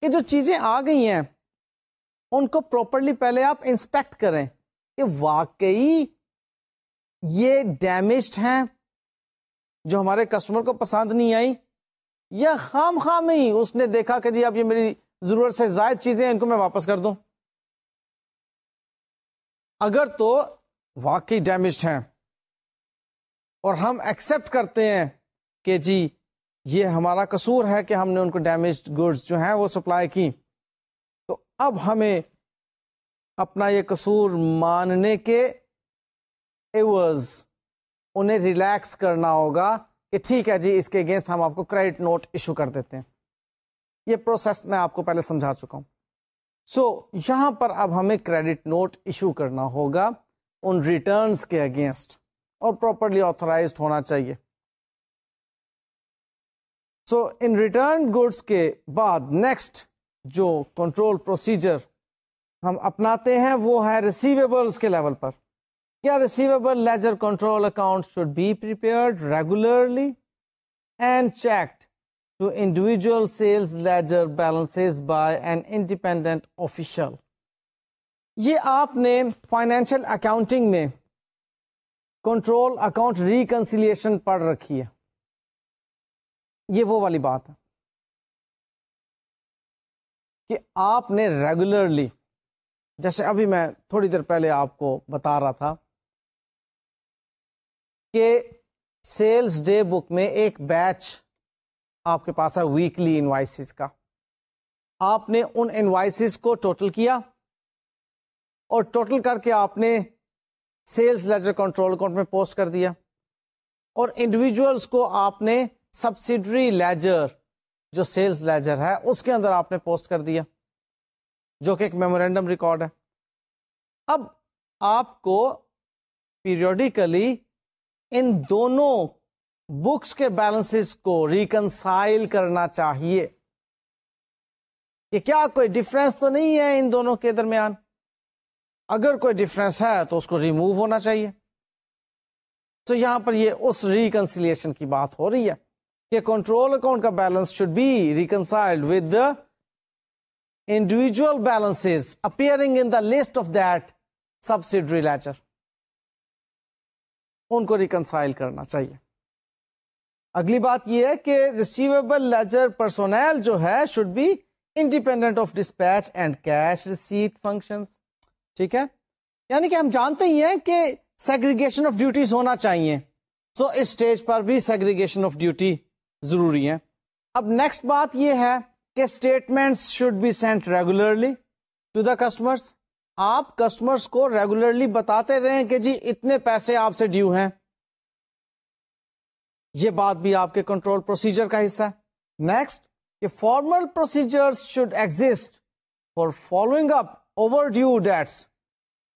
کہ جو چیزیں آ گئی ہیں، ان کو پراپرلی پہلے آپ انسپیکٹ کریں کہ واقعی یہ ڈیمیجڈ ہیں جو ہمارے کسٹمر کو پسند نہیں آئی۔ یا خام خام ہی اس نے دیکھا کہ جی اب یہ میری ضرورت سے زائد چیزیں ان کو میں واپس کر دوں۔ اگر تو واقعی ڈیمیجڈ ہیں۔ اور ہم ایکسپٹ کرتے ہیں کہ جی یہ ہمارا قصور ہے کہ ہم نے ان کو ڈیمیجڈ گڈس جو ہیں وہ سپلائی کی۔ تو اب ہمیں اپنا یہ قصور ماننے کے ایوز انہیں ریلیکس کرنا ہوگا۔ کہ ٹھیک ہے جی اس کے اگینسٹ ہم آپ کو کریڈٹ نوٹ ایشو کر دیتے ہیں۔ یہ پروسیس میں آپ کو پہلے سمجھا چکا ہوں۔ سو so, یہاں پر اب ہمیں کریڈٹ نوٹ ایشو کرنا ہوگا ان ریٹرنس کے اگینسٹ اور پراپرلی آتھورائزڈ ہونا چاہیے۔ سو ان ریٹرن گڈس کے بعد نیکسٹ جو کنٹرول پروسیجر ہم اپناتے ہیں وہ ہے ریسیویبلس کے لیول پر۔ کیا receivable ledger control account should be regularly and checked to individual sales ledger balance by an independent official یہ آپ نے فائنینشیل اکاؤنٹنگ میں کنٹرول اکاؤنٹ ریکنسیلیشن پڑھ رکھی ہے یہ وہ والی بات ہے کہ آپ نے ریگولرلی جیسے ابھی میں تھوڑی دیر پہلے آپ کو بتا رہا تھا کہ سیلز ڈے بک میں ایک بیچ آپ کے پاس ہے ویکلی انوائسز کا۔ آپ نے ان انوائسز کو ٹوٹل کیا اور ٹوٹل کر کے آپ نے سیلز لیجر کنٹرول اکاؤنٹ میں پوسٹ کر دیا اور انڈیویجلس کو آپ نے سبسڈری لیجر، جو سیلز لیجر ہے، اس کے اندر آپ نے پوسٹ کر دیا، جو کہ ایک میمورینڈم ریکارڈ ہے۔ اب آپ کو پیریوڈیکلی ان دونوں بکس کے بیلنس کو ریکنسائل کرنا چاہیے۔ کہ کیا کوئی ڈفرینس تو نہیں ہے ان دونوں کے درمیان؟ اگر کوئی ڈفرینس ہے تو اس کو ریموو ہونا چاہیے۔ تو یہاں پر یہ اس ریکنسیلیشن کی بات ہو رہی ہے کہ کنٹرول اکاؤنٹ کا balance should be reconciled with individual balance appearing in the list of that subsidiary ledger ان کو ریکنسائل کرنا چاہیے۔ اگلی بات یہ ہے کہ ریسیویبل لیجر پرسونل جو ہے should be independent of dispatch and cash receipt function ٹھیک ہے؟ یعنی کہ ہم جانتے ہی ہیں کہ سیگریگیشن آف ڈیوٹیز ہونا چاہیے۔ سو اس اسٹیج پر بھی سیگریگیشن آف ڈیوٹی ضروری ہے اب نیکسٹ بات یہ ہے کہ statement should be sent regularly to the customers آپ کسٹمرس کو ریگولرلی بتاتے رہے کہ جی اتنے پیسے آپ سے ڈیو ہیں۔ یہ بات بھی آپ کے کنٹرول پروسیجر کا حصہ ہے۔ نیکسٹ کہ formal procedure should exist for following up overdue debts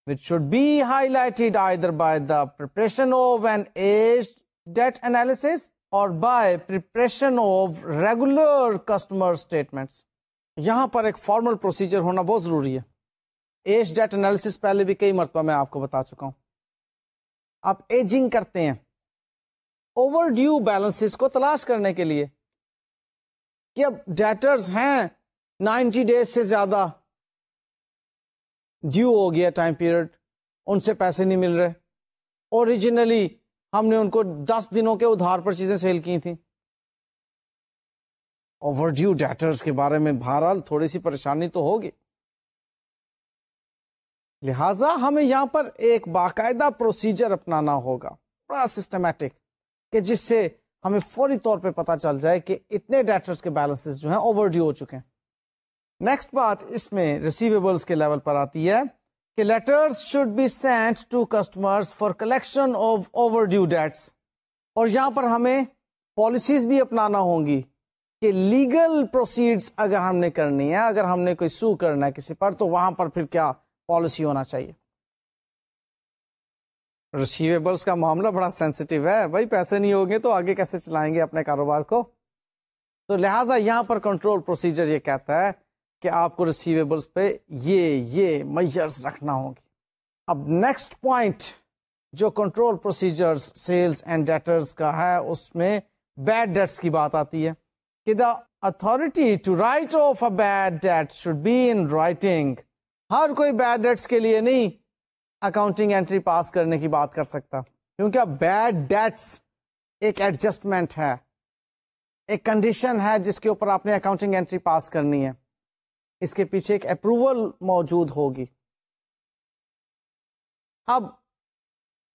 which should be highlighted either by the preparation of an age debt analysis اور by preparation of regular customer statement یہاں پر ایک formal procedure ہونا بہت ضروری ہے۔ Age date analysis پہلے بھی کئی مرتبہ میں آپ کو بتا چکا ہوں۔ آپ ایجنگ کرتے ہیں۔ اوور ڈیو بیلنس کو تلاش کرنے کے لیے کہ اب ڈیٹرز ہیں نائنٹی ڈیز سے زیادہ ڈیو ہو گیا ٹائم پیریڈ ان سے پیسے نہیں مل رہے۔ اوریجنلی ہم نے ان کو دس دنوں کے ادھار پر چیزیں سیل کی تھیں۔ اوور ڈیو ڈیٹرز کے بارے میں بہرحال تھوڑی سی پریشانی تو ہوگی۔ لہذا ہمیں یہاں پر ایک باقاعدہ پروسیجر اپنانا ہوگا۔ بڑا سسٹمیٹک کہ جس سے ہمیں فوری طور پہ پتا چل جائے کہ اتنے ڈیٹرز کے بیلنس جو ہیں اوور ڈیو ہو چکے ہیں۔ نیکسٹ بات اس میں ریسیویبلس کے لیول پر آتی ہے کہ letter should be sent to customer for collection of overdue debts اور یہاں پر ہمیں پالیسیز بھی اپنانا ہوں گی کہ لیگل پروسیڈ اگر ہم نے کرنی ہے، اگر ہم نے کوئی سو کرنا ہے کسی پر، تو وہاں پر پھر کیا پالیسی ہونا چاہیے۔ ریسیویبلس کا معاملہ بڑا سینسٹیو ہے۔ بھائی پیسے نہیں ہوگے تو آگے کیسے چلائیں گے اپنے کاروبار کو؟ تو لہٰذا یہاں پر کنٹرول پروسیجر یہ کہتا ہے کہ آپ کو ریسیویبلس پہ یہ یہ میئرس رکھنا ہوں گی اب نیکسٹ پوائنٹ جو control procedure sales and debtors کا ہے، اس میں بیڈ ڈیٹس کی بات آتی ہے۔ کہ the authority to write off a bad debt should be in writing ہر کوئی بیڈ ڈیٹس کے لیے نہیں اکاؤنٹنگ انٹری پاس کرنے کی بات کر سکتا۔ کیونکہ بیڈ ڈیٹس ایک ایڈجسٹمنٹ ہے، ایک کنڈیشن ہے جس کے اوپر آپ نے اکاؤنٹنگ انٹری پاس کرنی ہے۔ اس کے پیچھے ایک اپروول موجود ہوگی۔ اب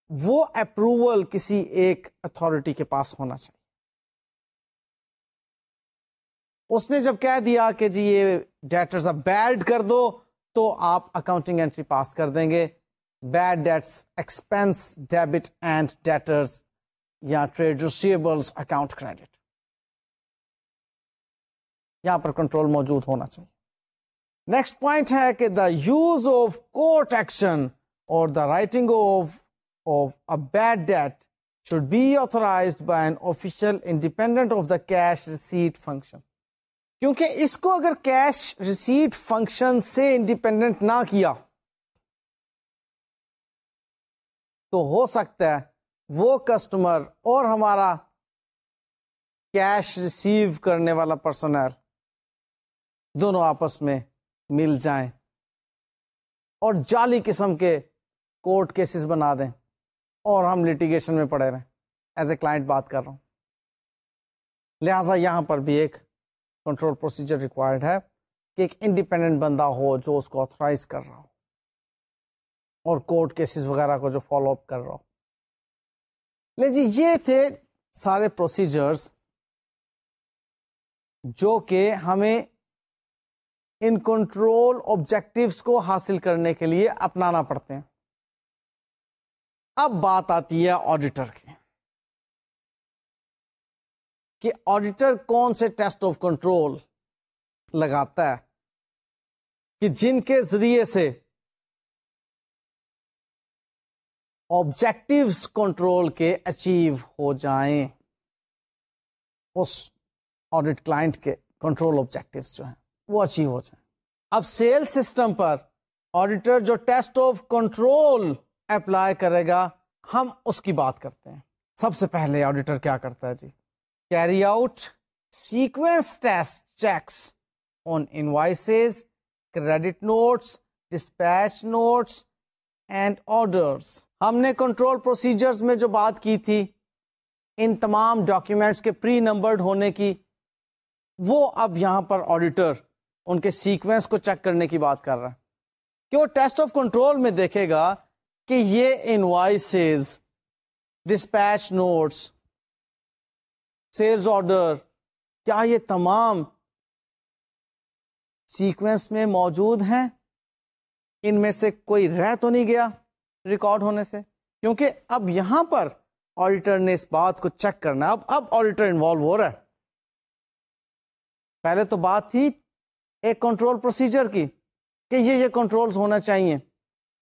وہ اپروول کسی ایک اتارٹی کے پاس ہونا چاہیے۔ اس نے جب کہہ دیا کہ جی یہ ڈیٹرز اب بیڈ کر دو تو آپ اکاؤنٹنگ انٹری پاس کر دیں گے. Bad debts expense debit and debtors یا ٹریڈ ریسیبلس اکاؤنٹ کریڈٹ یہاں پر کنٹرول موجود ہونا چاہیے. نیکسٹ پوائنٹ ہے کہ the use of court action اور the writing off of bad debt should be authorize by an official independent of the cash receipt function کیونکہ اس کو اگر کیش ریسیٹ فنکشن سے انڈیپینڈنٹ نہ کیا، تو ہو سکتا ہے وہ کسٹمر اور ہمارا کیش ریسیو کرنے والا پرسنل دونوں آپس میں مل جائیں اور جعلی قسم کے کورٹ کیسز بنا دیں اور ہم لٹیگیشن میں پڑے رہیں۔ ایز اے کلائنٹ بات کر رہا ہوں۔ لہذا یہاں پر بھی ایک کنٹرول پروسیجر ریکوائرڈ ہے کہ ایک انڈیپینڈنٹ بندہ ہو جو اس کو آتھرائز کر رہا ہو اور کورٹ کیسز وغیرہ کو جو فالو اپ کر رہا ہو۔ لے جی یہ تھے سارے پروسیجرز جو کہ ہمیں ان کنٹرول آبجیکٹوس کو حاصل کرنے کے لیے اپنانا پڑتے ہیں۔ اب بات آتی ہے آڈیٹر کی۔ کہ آڈیٹر کون سے ٹیسٹ آف کنٹرول لگاتا ہے؟ کہ جن کے ذریعے سے آبجیکٹوس کنٹرول کے اچیو ہو جائیں، اس آڈیٹ کلائنٹ کے کنٹرول آبجیکٹوس جو ہیں، وہ اچیو ہو جائیں۔ اب سیل سسٹم پر آڈیٹر جو ٹیسٹ آف کنٹرول اپلائی کرے گا، ہم اس کی بات کرتے ہیں۔ سب سے پہلے آڈیٹر کیا کرتا ہے جی؟ Carry out sequence test checks on invoices credit notes dispatch notes and orders ہم نے کنٹرول پروسیجرز میں جو بات کی تھی، ان تمام ڈاکیومینٹس کے پری نمبرڈ ہونے کی، وہ اب یہاں پر آڈیٹر ان کے سیکوینس کو چیک کرنے کی بات کر رہا ہے۔ کہ وہ ٹیسٹ آف کنٹرول میں دیکھے گا کہ یہ invoices dispatch notes sales order. کیا یہ تمام سیکوینس میں موجود ہیں؟ ان میں سے کوئی رہ تو نہیں گیا ریکارڈ ہونے سے؟ کیونکہ اب یہاں پر آڈیٹر نے اس بات کو چیک کرنا اب اب آڈیٹر انوالو ہو رہا ہے۔ پہلے تو بات تھی ایک کنٹرول پروسیجر کی کہ یہ یہ کنٹرول ہونا چاہیے۔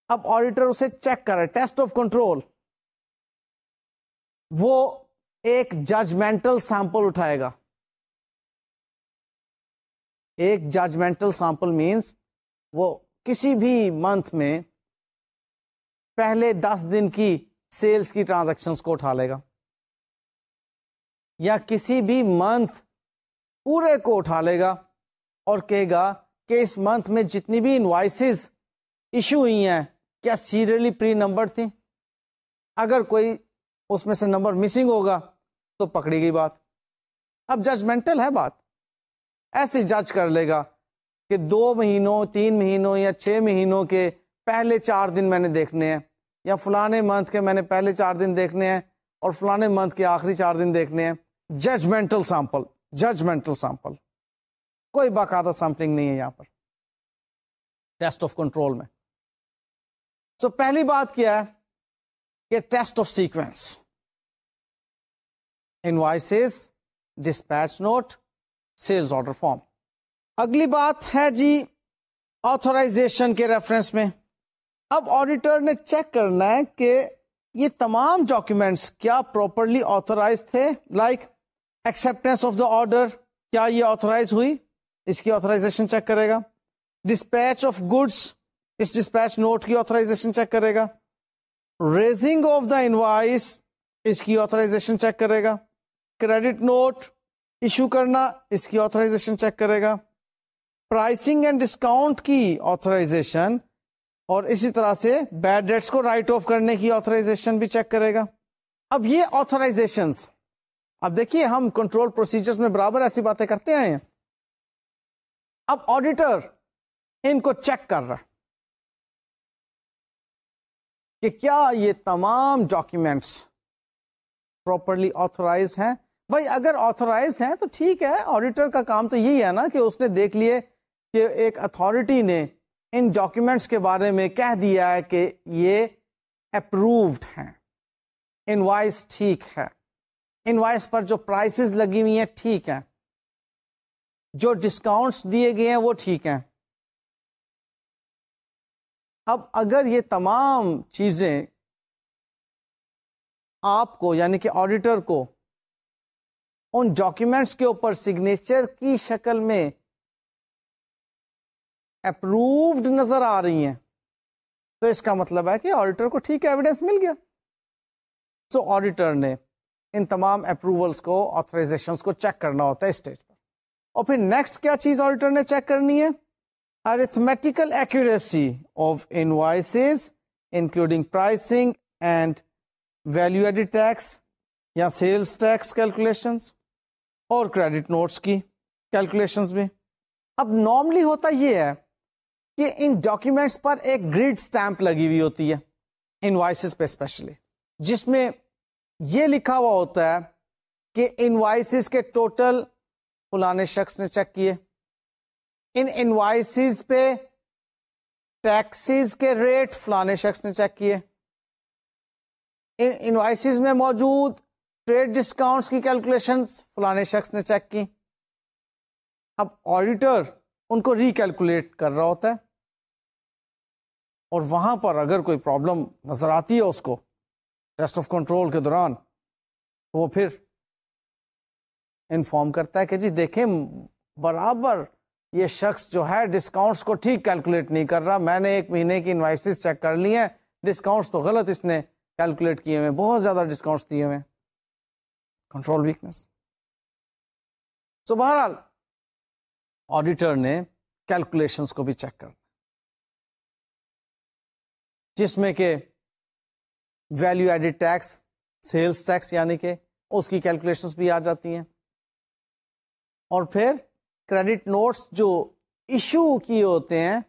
اب آڈیٹر اسے چیک کرے ٹیسٹ آف کنٹرول۔ وہ ایک ججمنٹل سیمپل اٹھائے گا۔ ایک ججمنٹل سیمپل مینس وہ کسی بھی منتھ میں پہلے دس دن کی سیلز کی ٹرانزیکشن کو اٹھا لے گا۔ یا کسی بھی منتھ پورے کو اٹھا لے گا اور کہے گا کہ اس منتھ میں جتنی بھی انوائسز ایشو ہوئی ہیں، کیا سیریلی پری نمبر تھی اگر کوئی اس میں سے نمبر مسنگ ہوگا تو پکڑی گئی بات۔ اب ججمنٹل ہے بات۔ ایسے جج کر لے گا کہ دو مہینوں تین مہینوں یا چھ مہینوں کے پہلے چار دن میں نے دیکھنے ہیں یا فلانے منتھ کے میں نے پہلے چار دن دیکھنے ہیں اور فلانے منتھ کے آخری چار دن دیکھنے ہیں۔ ججمنٹل سیمپل ججمنٹل سیمپل کوئی باقاعدہ سیمپلنگ نہیں ہے یہاں پر۔ ٹیسٹ آف کنٹرول میں۔ سو so, پہلی بات کیا ہے کہ test of sequence invoices dispatch note sales order form اگلی بات ہے جی آتھورائزیشن کے ریفرنس میں۔ اب آڈیٹر نے چیک کرنا ہے کہ یہ تمام ڈاکومینٹس کیا پراپرلی آتھورائز تھے؟ Like acceptance of the order کیا یہ آتھورائز ہوئی؟ اس کی آتھورائزیشن چیک کرے گا۔ ڈسپیچ آف گڈس اس ڈسپیچ نوٹ کی آتھورائزیشن چیک کرے گا۔ ریزنگ آف دا انوائس اس کی آتھورائزیشن چیک کرے گا۔ کریڈٹ نوٹ ایشو کرنا، اس کی آتھورائزیشن چیک کرے گا۔ پرائسنگ اینڈ ڈسکاؤنٹ کی آتھورائزیشن اور اسی طرح سے بیڈ ڈیٹس کو رائٹ آف کرنے کی آتھرائزیشن بھی چیک کرے گا۔ اب یہ آتھرائزیشن اب دیکھیے ہم کنٹرول پروسیجر میں برابر ایسی باتیں کرتے آئے ہیں۔ اب آڈیٹر ان کو چیک کر رہا کہ کیا یہ تمام ڈاکومینٹس پراپرلی آتھورائز ہیں۔ بھائی اگر آتھورائز ہیں تو ٹھیک ہے آڈیٹر کا کام تو یہی ہے نا کہ اس نے دیکھ لیے کہ ایک اتارٹی نے ان ڈاکومینٹس کے بارے میں کہہ دیا ہے کہ یہ اپروڈ ہیں۔ انوائس ٹھیک ہے۔ انوائس پر جو پرائسز لگی ہوئی ہیں ٹھیک ہے جو ڈسکاؤنٹس دیے گئے ہیں وہ ٹھیک ہیں۔ اب اگر یہ تمام چیزیں آپ کو یعنی کہ آڈیٹر کو ان ڈاکومینٹس کے اوپر سگنیچر کی شکل میں اپروڈ نظر آ رہی ہیں۔ تو اس کا مطلب ہے کہ آڈیٹر کو ٹھیک ایویڈینس مل گیا۔ سو so, آڈیٹر نے ان تمام اپروولس کو آتھرائزیشن کو چیک کرنا ہوتا ہے اسٹیج پر۔ اور پھر نیکسٹ کیا چیز آڈیٹر نے چیک کرنی ہے؟ Arithmetical accuracy of invoices including pricing and value added tax یا سیلس ٹیکس کیلکولیشن اور کریڈٹ نوٹس کی کیلکولیشن بھی۔ اب نارملی ہوتا یہ ہے کہ ان ڈاکومینٹس پر ایک گریڈ اسٹمپ لگی ہوئی ہوتی ہے انوائسز پہ اسپیشلی جس میں یہ لکھا ہوا ہوتا ہے کہ انوائسز کے ٹوٹل فلانے شخص نے چیک کیے۔ ان انوائسز پہ ٹیکسیز کے ریٹ فلانے شخص نے چیک کیے۔ ان انوائسز میں موجود ٹریڈ ڈسکاؤنٹس کی کیلکولیشن فلانے شخص نے چیک کی۔ اب آڈیٹر ان کو ریکیلکولیٹ کر رہا ہوتا ہے۔ اور وہاں پر اگر کوئی پرابلم نظر آتی ہے اس کو ٹیسٹ آف کنٹرول کے دوران، تو وہ پھر انفارم کرتا ہے کہ جی دیکھیں، برابر یہ شخص جو ہے ڈسکاؤنٹس کو ٹھیک کیلکولیٹ نہیں کر رہا۔ میں نے ایک مہینے کی انوائسز چیک کر لی ہیں۔ ڈسکاؤنٹس تو غلط اس نے کیلکولیٹ کیے ہوئے بہت زیادہ ڈسکاؤنٹس دیے ہوئے کنٹرول ویکنیس تو بہرحال آڈیٹر نے کیلکولیشن کو بھی چیک کر جس میں کہ value added tax sales tax یعنی کہ اس کی کیلکولیشن بھی آ جاتی ہیں۔ اور پھر کریڈٹ نوٹس جو ایشو کیے ہوتے ہیں،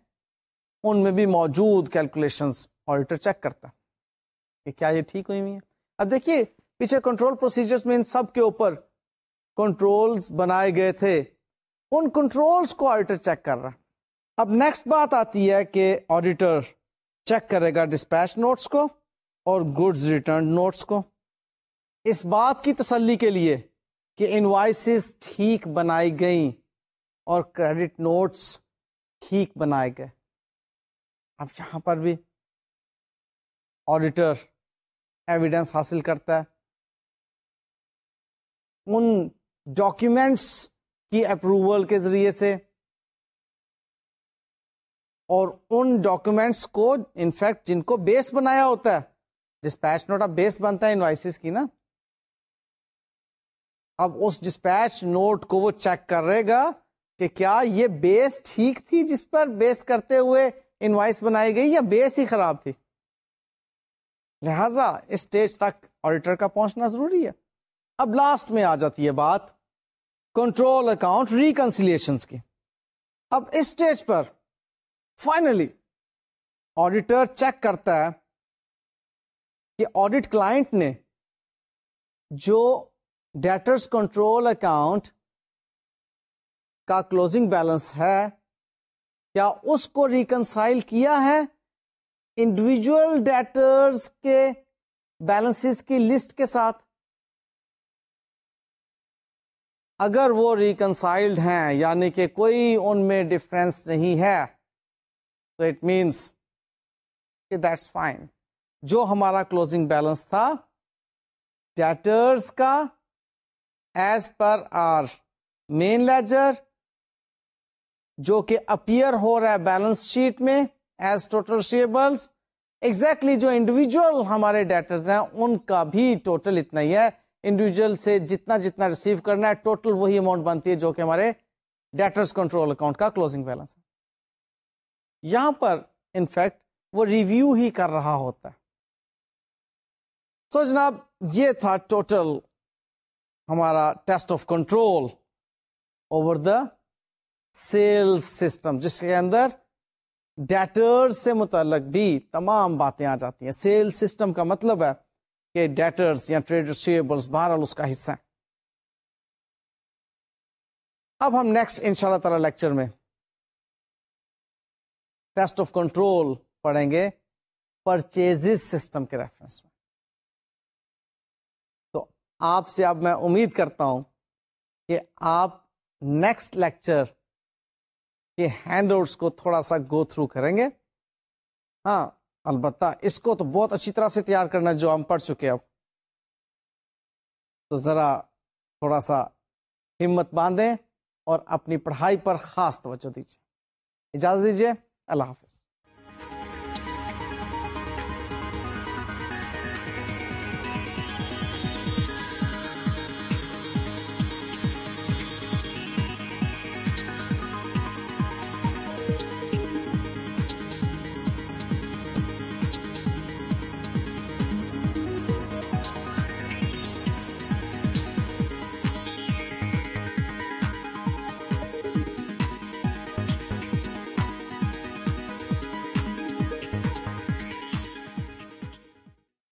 ان میں بھی موجود کیلکولیشن آڈیٹر چیک کرتا۔ کہ کیا یہ ٹھیک ہوئی ہوئی ہے اب دیکھیے پیچھے کنٹرول پروسیجرز میں ان سب کے اوپر کنٹرول بنائے گئے تھے۔ ان کنٹرولز کو آڈیٹر چیک کر رہا۔ اب نیکسٹ بات آتی ہے کہ آڈیٹر چیک کرے گا ڈسپیچ نوٹس کو اور گڈز ریٹرن نوٹس کو۔ اس بات کی تسلی کے لیے کہ انوائسز ٹھیک بنائی گئیں اور کریڈٹ نوٹس ٹھیک بنائے گئے۔ اب یہاں پر بھی آڈیٹر ایویڈینس حاصل کرتا ہے۔ ان ڈاکیومینٹس کی اپروول کے ذریعے سے اور ان ڈاکومینٹس کو انفیکٹ جن کو بیس بنایا ہوتا ہے ڈسپیچ نوٹ اب بیس بنتا ہے انوائسز کی نا، اب اس ڈسپیچ نوٹ کو وہ چیک کر رہے گا کہ کیا یہ بیس ٹھیک تھی جس پر بیس کرتے ہوئے انوائس بنائی گئی یا بیس ہی خراب تھی؟ لہذا اسٹیج تک آڈیٹر کا پہنچنا ضروری ہے۔ اب لاسٹ میں آ جاتی ہے بات کنٹرول اکاؤنٹ ریکنسیلیشن کی۔ اب اس اسٹیج پر فائنلی آڈیٹر چیک کرتا ہے کہ آڈیٹ کلائنٹ نے جو ڈیٹرس کنٹرول اکاؤنٹ کا کلوزنگ بیلنس ہے، کیا اس کو ریکنسائل کیا ہے؟ انڈیویجل ڈیٹرز کے بیلنس کی لسٹ کے ساتھ۔ اگر وہ ریکنسائلڈ ہیں یعنی کہ کوئی ان میں ڈفرینس نہیں ہے، تو اٹ مینس کہ دیٹس فائن جو ہمارا کلوزنگ بیلنس تھا ڈیٹرز کا as per our main ledger جو کہ اپیئر ہو رہا ہے بیلنس شیٹ میں ایز ٹوٹل شیبلس ایگزیکٹلی جو انڈیویجل ہمارے ڈیٹرز ہیں، ان کا بھی ٹوٹل اتنا ہی ہے۔ انڈیویجل سے جتنا جتنا ریسیو کرنا ہے ٹوٹل وہی اماؤنٹ بنتی ہے جو کہ ہمارے ڈیٹرز کنٹرول اکاؤنٹ کا کلوزنگ بیلنس ہے۔ یہاں پر انفیکٹ وہ ریویو ہی کر رہا ہوتا ہے۔ سو جناب، یہ تھا ٹوٹل ہمارا test of control over the sales system جس کے اندر ڈیٹرز سے متعلق بھی تمام باتیں آ جاتی ہیں۔ سیل سسٹم کا مطلب ہے کہ ڈیٹرز یا ٹریڈر شیبلس بہرحال اس کا حصہ ہے۔ اب ہم نیکسٹ ان شاء اللہ تعالی لیکچر میں ٹیسٹ آف کنٹرول پڑھیں گے۔ پرچیز سسٹم کے ریفرنس میں۔ تو آپ سے اب میں امید کرتا ہوں کہ آپ نیکسٹ لیکچر کے ہینڈ آؤٹس کو تھوڑا سا گو تھرو کریں گے۔ ہاں البتہ اس کو تو بہت اچھی طرح سے تیار کرنا جو ہم پڑھ چکے اب۔ تو ذرا تھوڑا سا ہمت باندھیں اور اپنی پڑھائی پر خاص توجہ دیجیے اجازت دیجیے اللہ حافظ۔